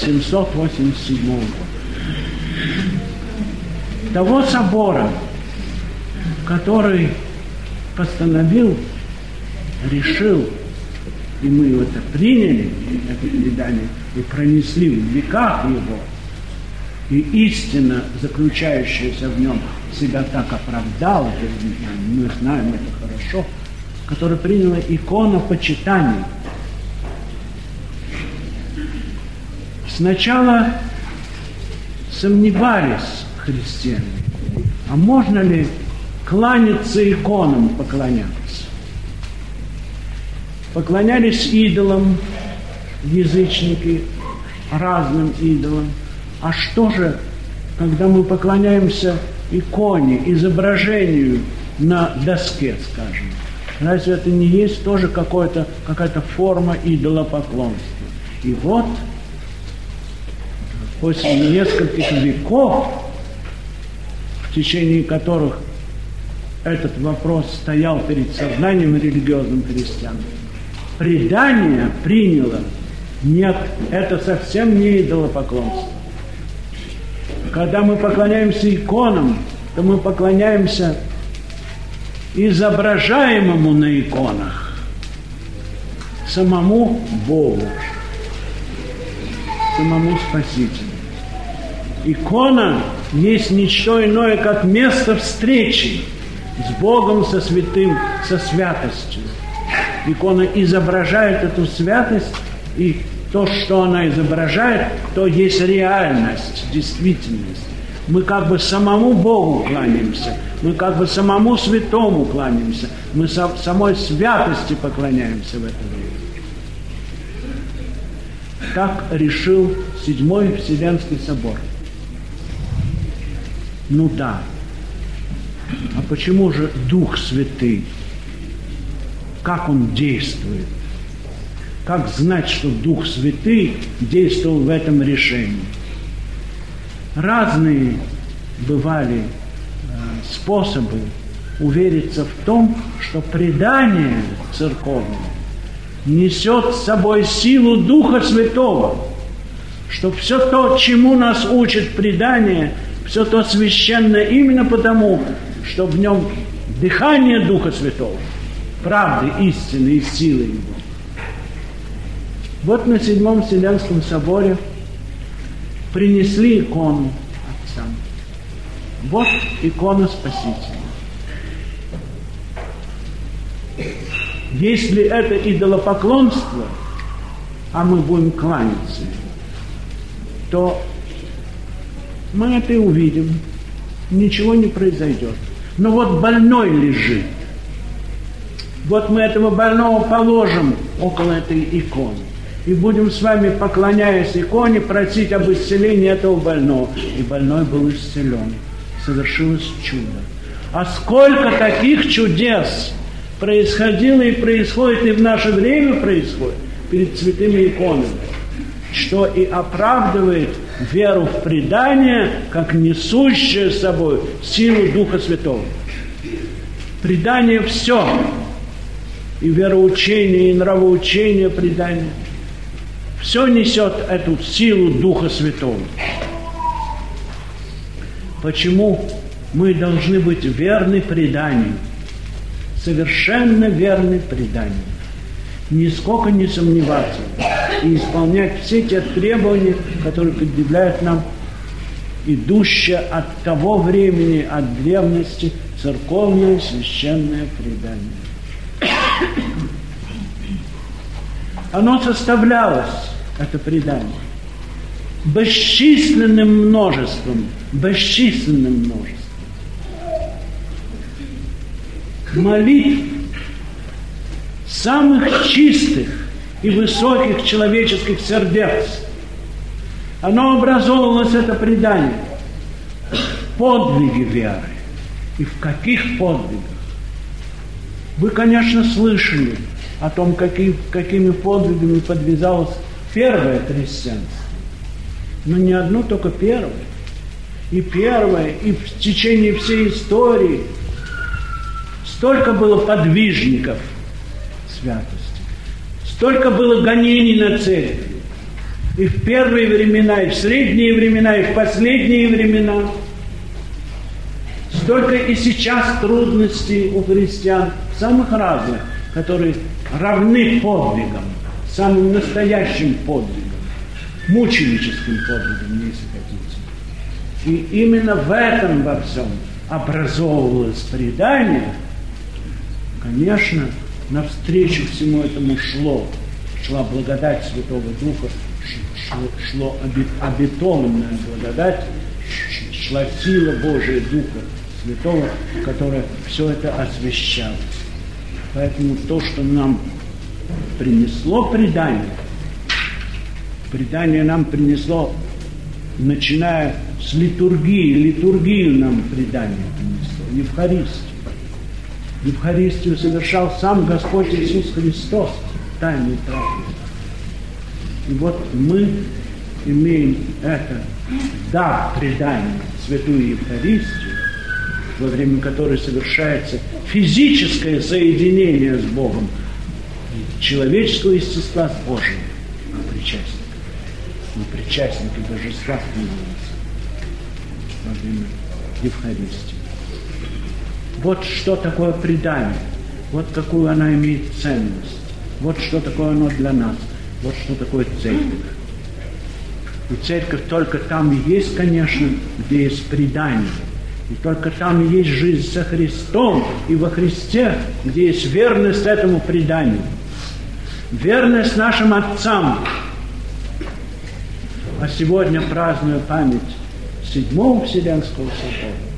787 года. Того собора, который постановил, решил, и мы это приняли, это предание, и пронесли в веках его, и истина, заключающаяся в нем, себя так оправдала, мы знаем это хорошо, который приняла икона почитания. Сначала сомневались христиане, а можно ли кланяться иконам, поклоняться? Поклонялись идолам, язычники, разным идолам. А что же, когда мы поклоняемся иконе, изображению на доске, скажем. Разве это не есть тоже какая-то форма идолопоклонства? И вот после нескольких веков, течение которых этот вопрос стоял перед сознанием религиозным христиан, предание приняло, нет, это совсем не идолопоклонство. Когда мы поклоняемся иконам, то мы поклоняемся изображаемому на иконах, самому Богу, самому Спасителю. Икона есть ничто иное, как место встречи с Богом, со святым, со святостью. Икона изображает эту святость и то, что она изображает, то есть реальность, действительность. Мы как бы самому Богу кланяемся, мы как бы самому святому кланяемся, мы самой святости поклоняемся в это время. Так решил Седьмой Вселенский собор. Ну да. А почему же Дух Святый? Как он действует? Как знать, что Дух Святый действовал в этом решении? Разные бывали э, способы увериться в том, что предание церковное несет с собой силу Духа Святого, что все то, чему нас учит предание, все то священное именно потому, что в нем дыхание Духа Святого, правды, истины и силы Его. Вот на Седьмом Вселенском соборе принесли икону отцам. Вот икона Спасителя. Если это идолопоклонство, а мы будем кланяться, то мы это и увидим. Ничего не произойдет. Но вот больной лежит. Вот мы этого больного положим около этой иконы и будем с вами, поклоняясь иконе, просить об исцелении этого больного. И больной был исцелен. Совершилось чудо. А сколько таких чудес происходило и происходит, и в наше время происходит перед святыми иконами, что и оправдывает веру в предание, как несущее с собой силу Духа Святого. Предание все, и вероучение, и нравоучение предания – все несет эту силу Духа Святого. Почему мы должны быть верны преданию? Совершенно верны преданию. Нисколько не сомневаться и исполнять все те требования, которые предъявляет нам идущее от того времени, от древности, церковное священное предание. Оно составлялось, это предание, бесчисленным множеством, бесчисленным множеством молитв самых чистых и высоких человеческих сердец. Оно образовывалось, это предание, подвиги веры. И в каких подвигах? Вы, конечно, слышали о том, какие, какими подвигами подвязалось первое христианство. Но не одно, только первое. И первое, и в течение всей истории столько было подвижников святости, столько было гонений на церковь. И в первые времена, и в средние времена, и в последние времена. Столько и сейчас трудностей у христиан, самых разных, которые равны подвигам, самым настоящим подвигам, мученическим подвигам, если хотите. И именно в этом во всем образовывалось предание, конечно, навстречу всему этому шло, шла благодать Святого Духа, шло, шло обетованная благодать, шла сила Божия Духа Святого, которая все это освещала. Поэтому то, что нам принесло предание, предание нам принесло, начиная с литургии, литургию нам предание принесло, Евхаристию. Евхаристию совершал сам Господь Иисус Христос, тайный трапезы. И вот мы имеем это дар предания, святую Евхаристию, во время которой совершается физическое соединение с Богом, человеческого естества с Божьим, мы причастники. Мы причастники божества становимся во время Евхаристии. Вот что такое предание, вот какую она имеет ценность, вот что такое оно для нас, вот что такое церковь. И церковь только там и есть, конечно, где есть предание. И только там и есть жизнь со Христом и во Христе, где есть верность этому преданию. Верность нашим отцам. А сегодня праздную память Седьмого Вселенского Собора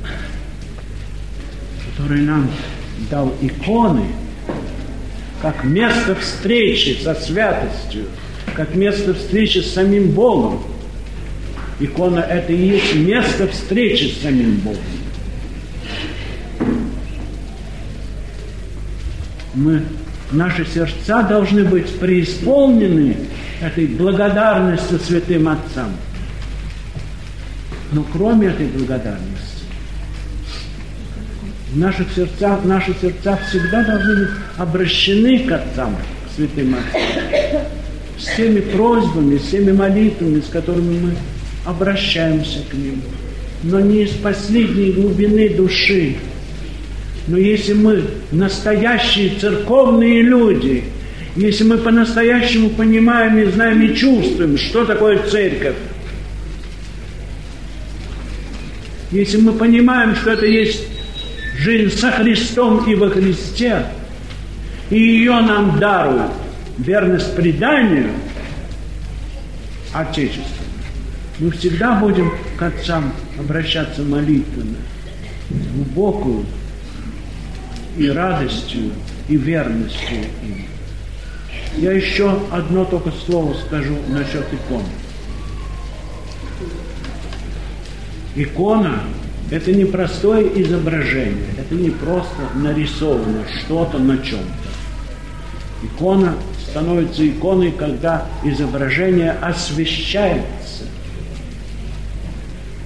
который нам дал иконы, как место встречи со святостью, как место встречи с самим Богом. Икона – это и есть место встречи с самим Богом. Мы, наши сердца должны быть преисполнены этой благодарностью святым Отцам. Но кроме этой благодарности, в наших сердцах, наши сердца всегда должны быть обращены к отцам, к святым отцам. С теми просьбами, с теми молитвами, с которыми мы обращаемся к ним. Но не из последней глубины души. Но если мы настоящие церковные люди, если мы по-настоящему понимаем и знаем и чувствуем, что такое церковь, если мы понимаем, что это есть жизнь со Христом и во Христе, и ее нам дарует верность преданию Отечеству, мы всегда будем к отцам обращаться молитвенно, глубокую и радостью, и верностью им. Я еще одно только слово скажу насчет икон. Икона это не простое изображение, это не просто нарисовано что-то на чем-то. Икона становится иконой, когда изображение освещается.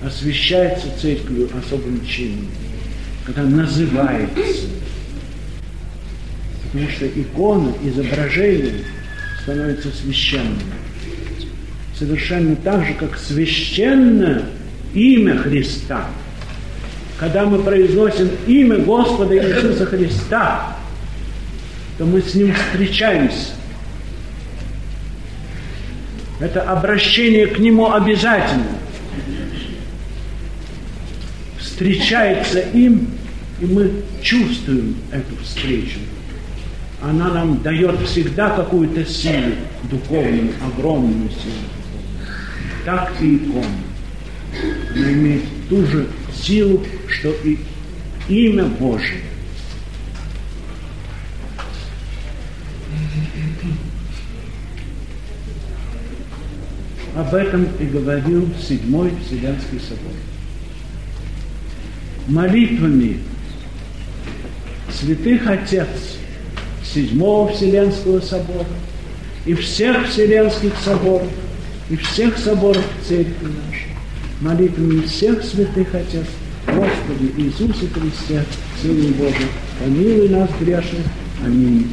Освещается церковью особым чином, когда называется. Потому что икона, изображение становится священным. Совершенно так же, как священно имя Христа – когда мы произносим имя Господа Иисуса Христа, то мы с Ним встречаемся. Это обращение к Нему обязательно. встречается им, и мы чувствуем эту встречу. Она нам дает всегда какую-то силу, духовную, огромную силу. Так и икона. Она имеет ту же силу, что и имя Божие. Об этом и говорил Седьмой Вселенский собор. Молитвами святых Отец Седьмого Вселенского собора и всех Вселенских соборов, и всех соборов Церкви нашей, молитвами всех святых Отец, Господи Иисусе Христе, Сыне Божий, помилуй нас грешных. Аминь.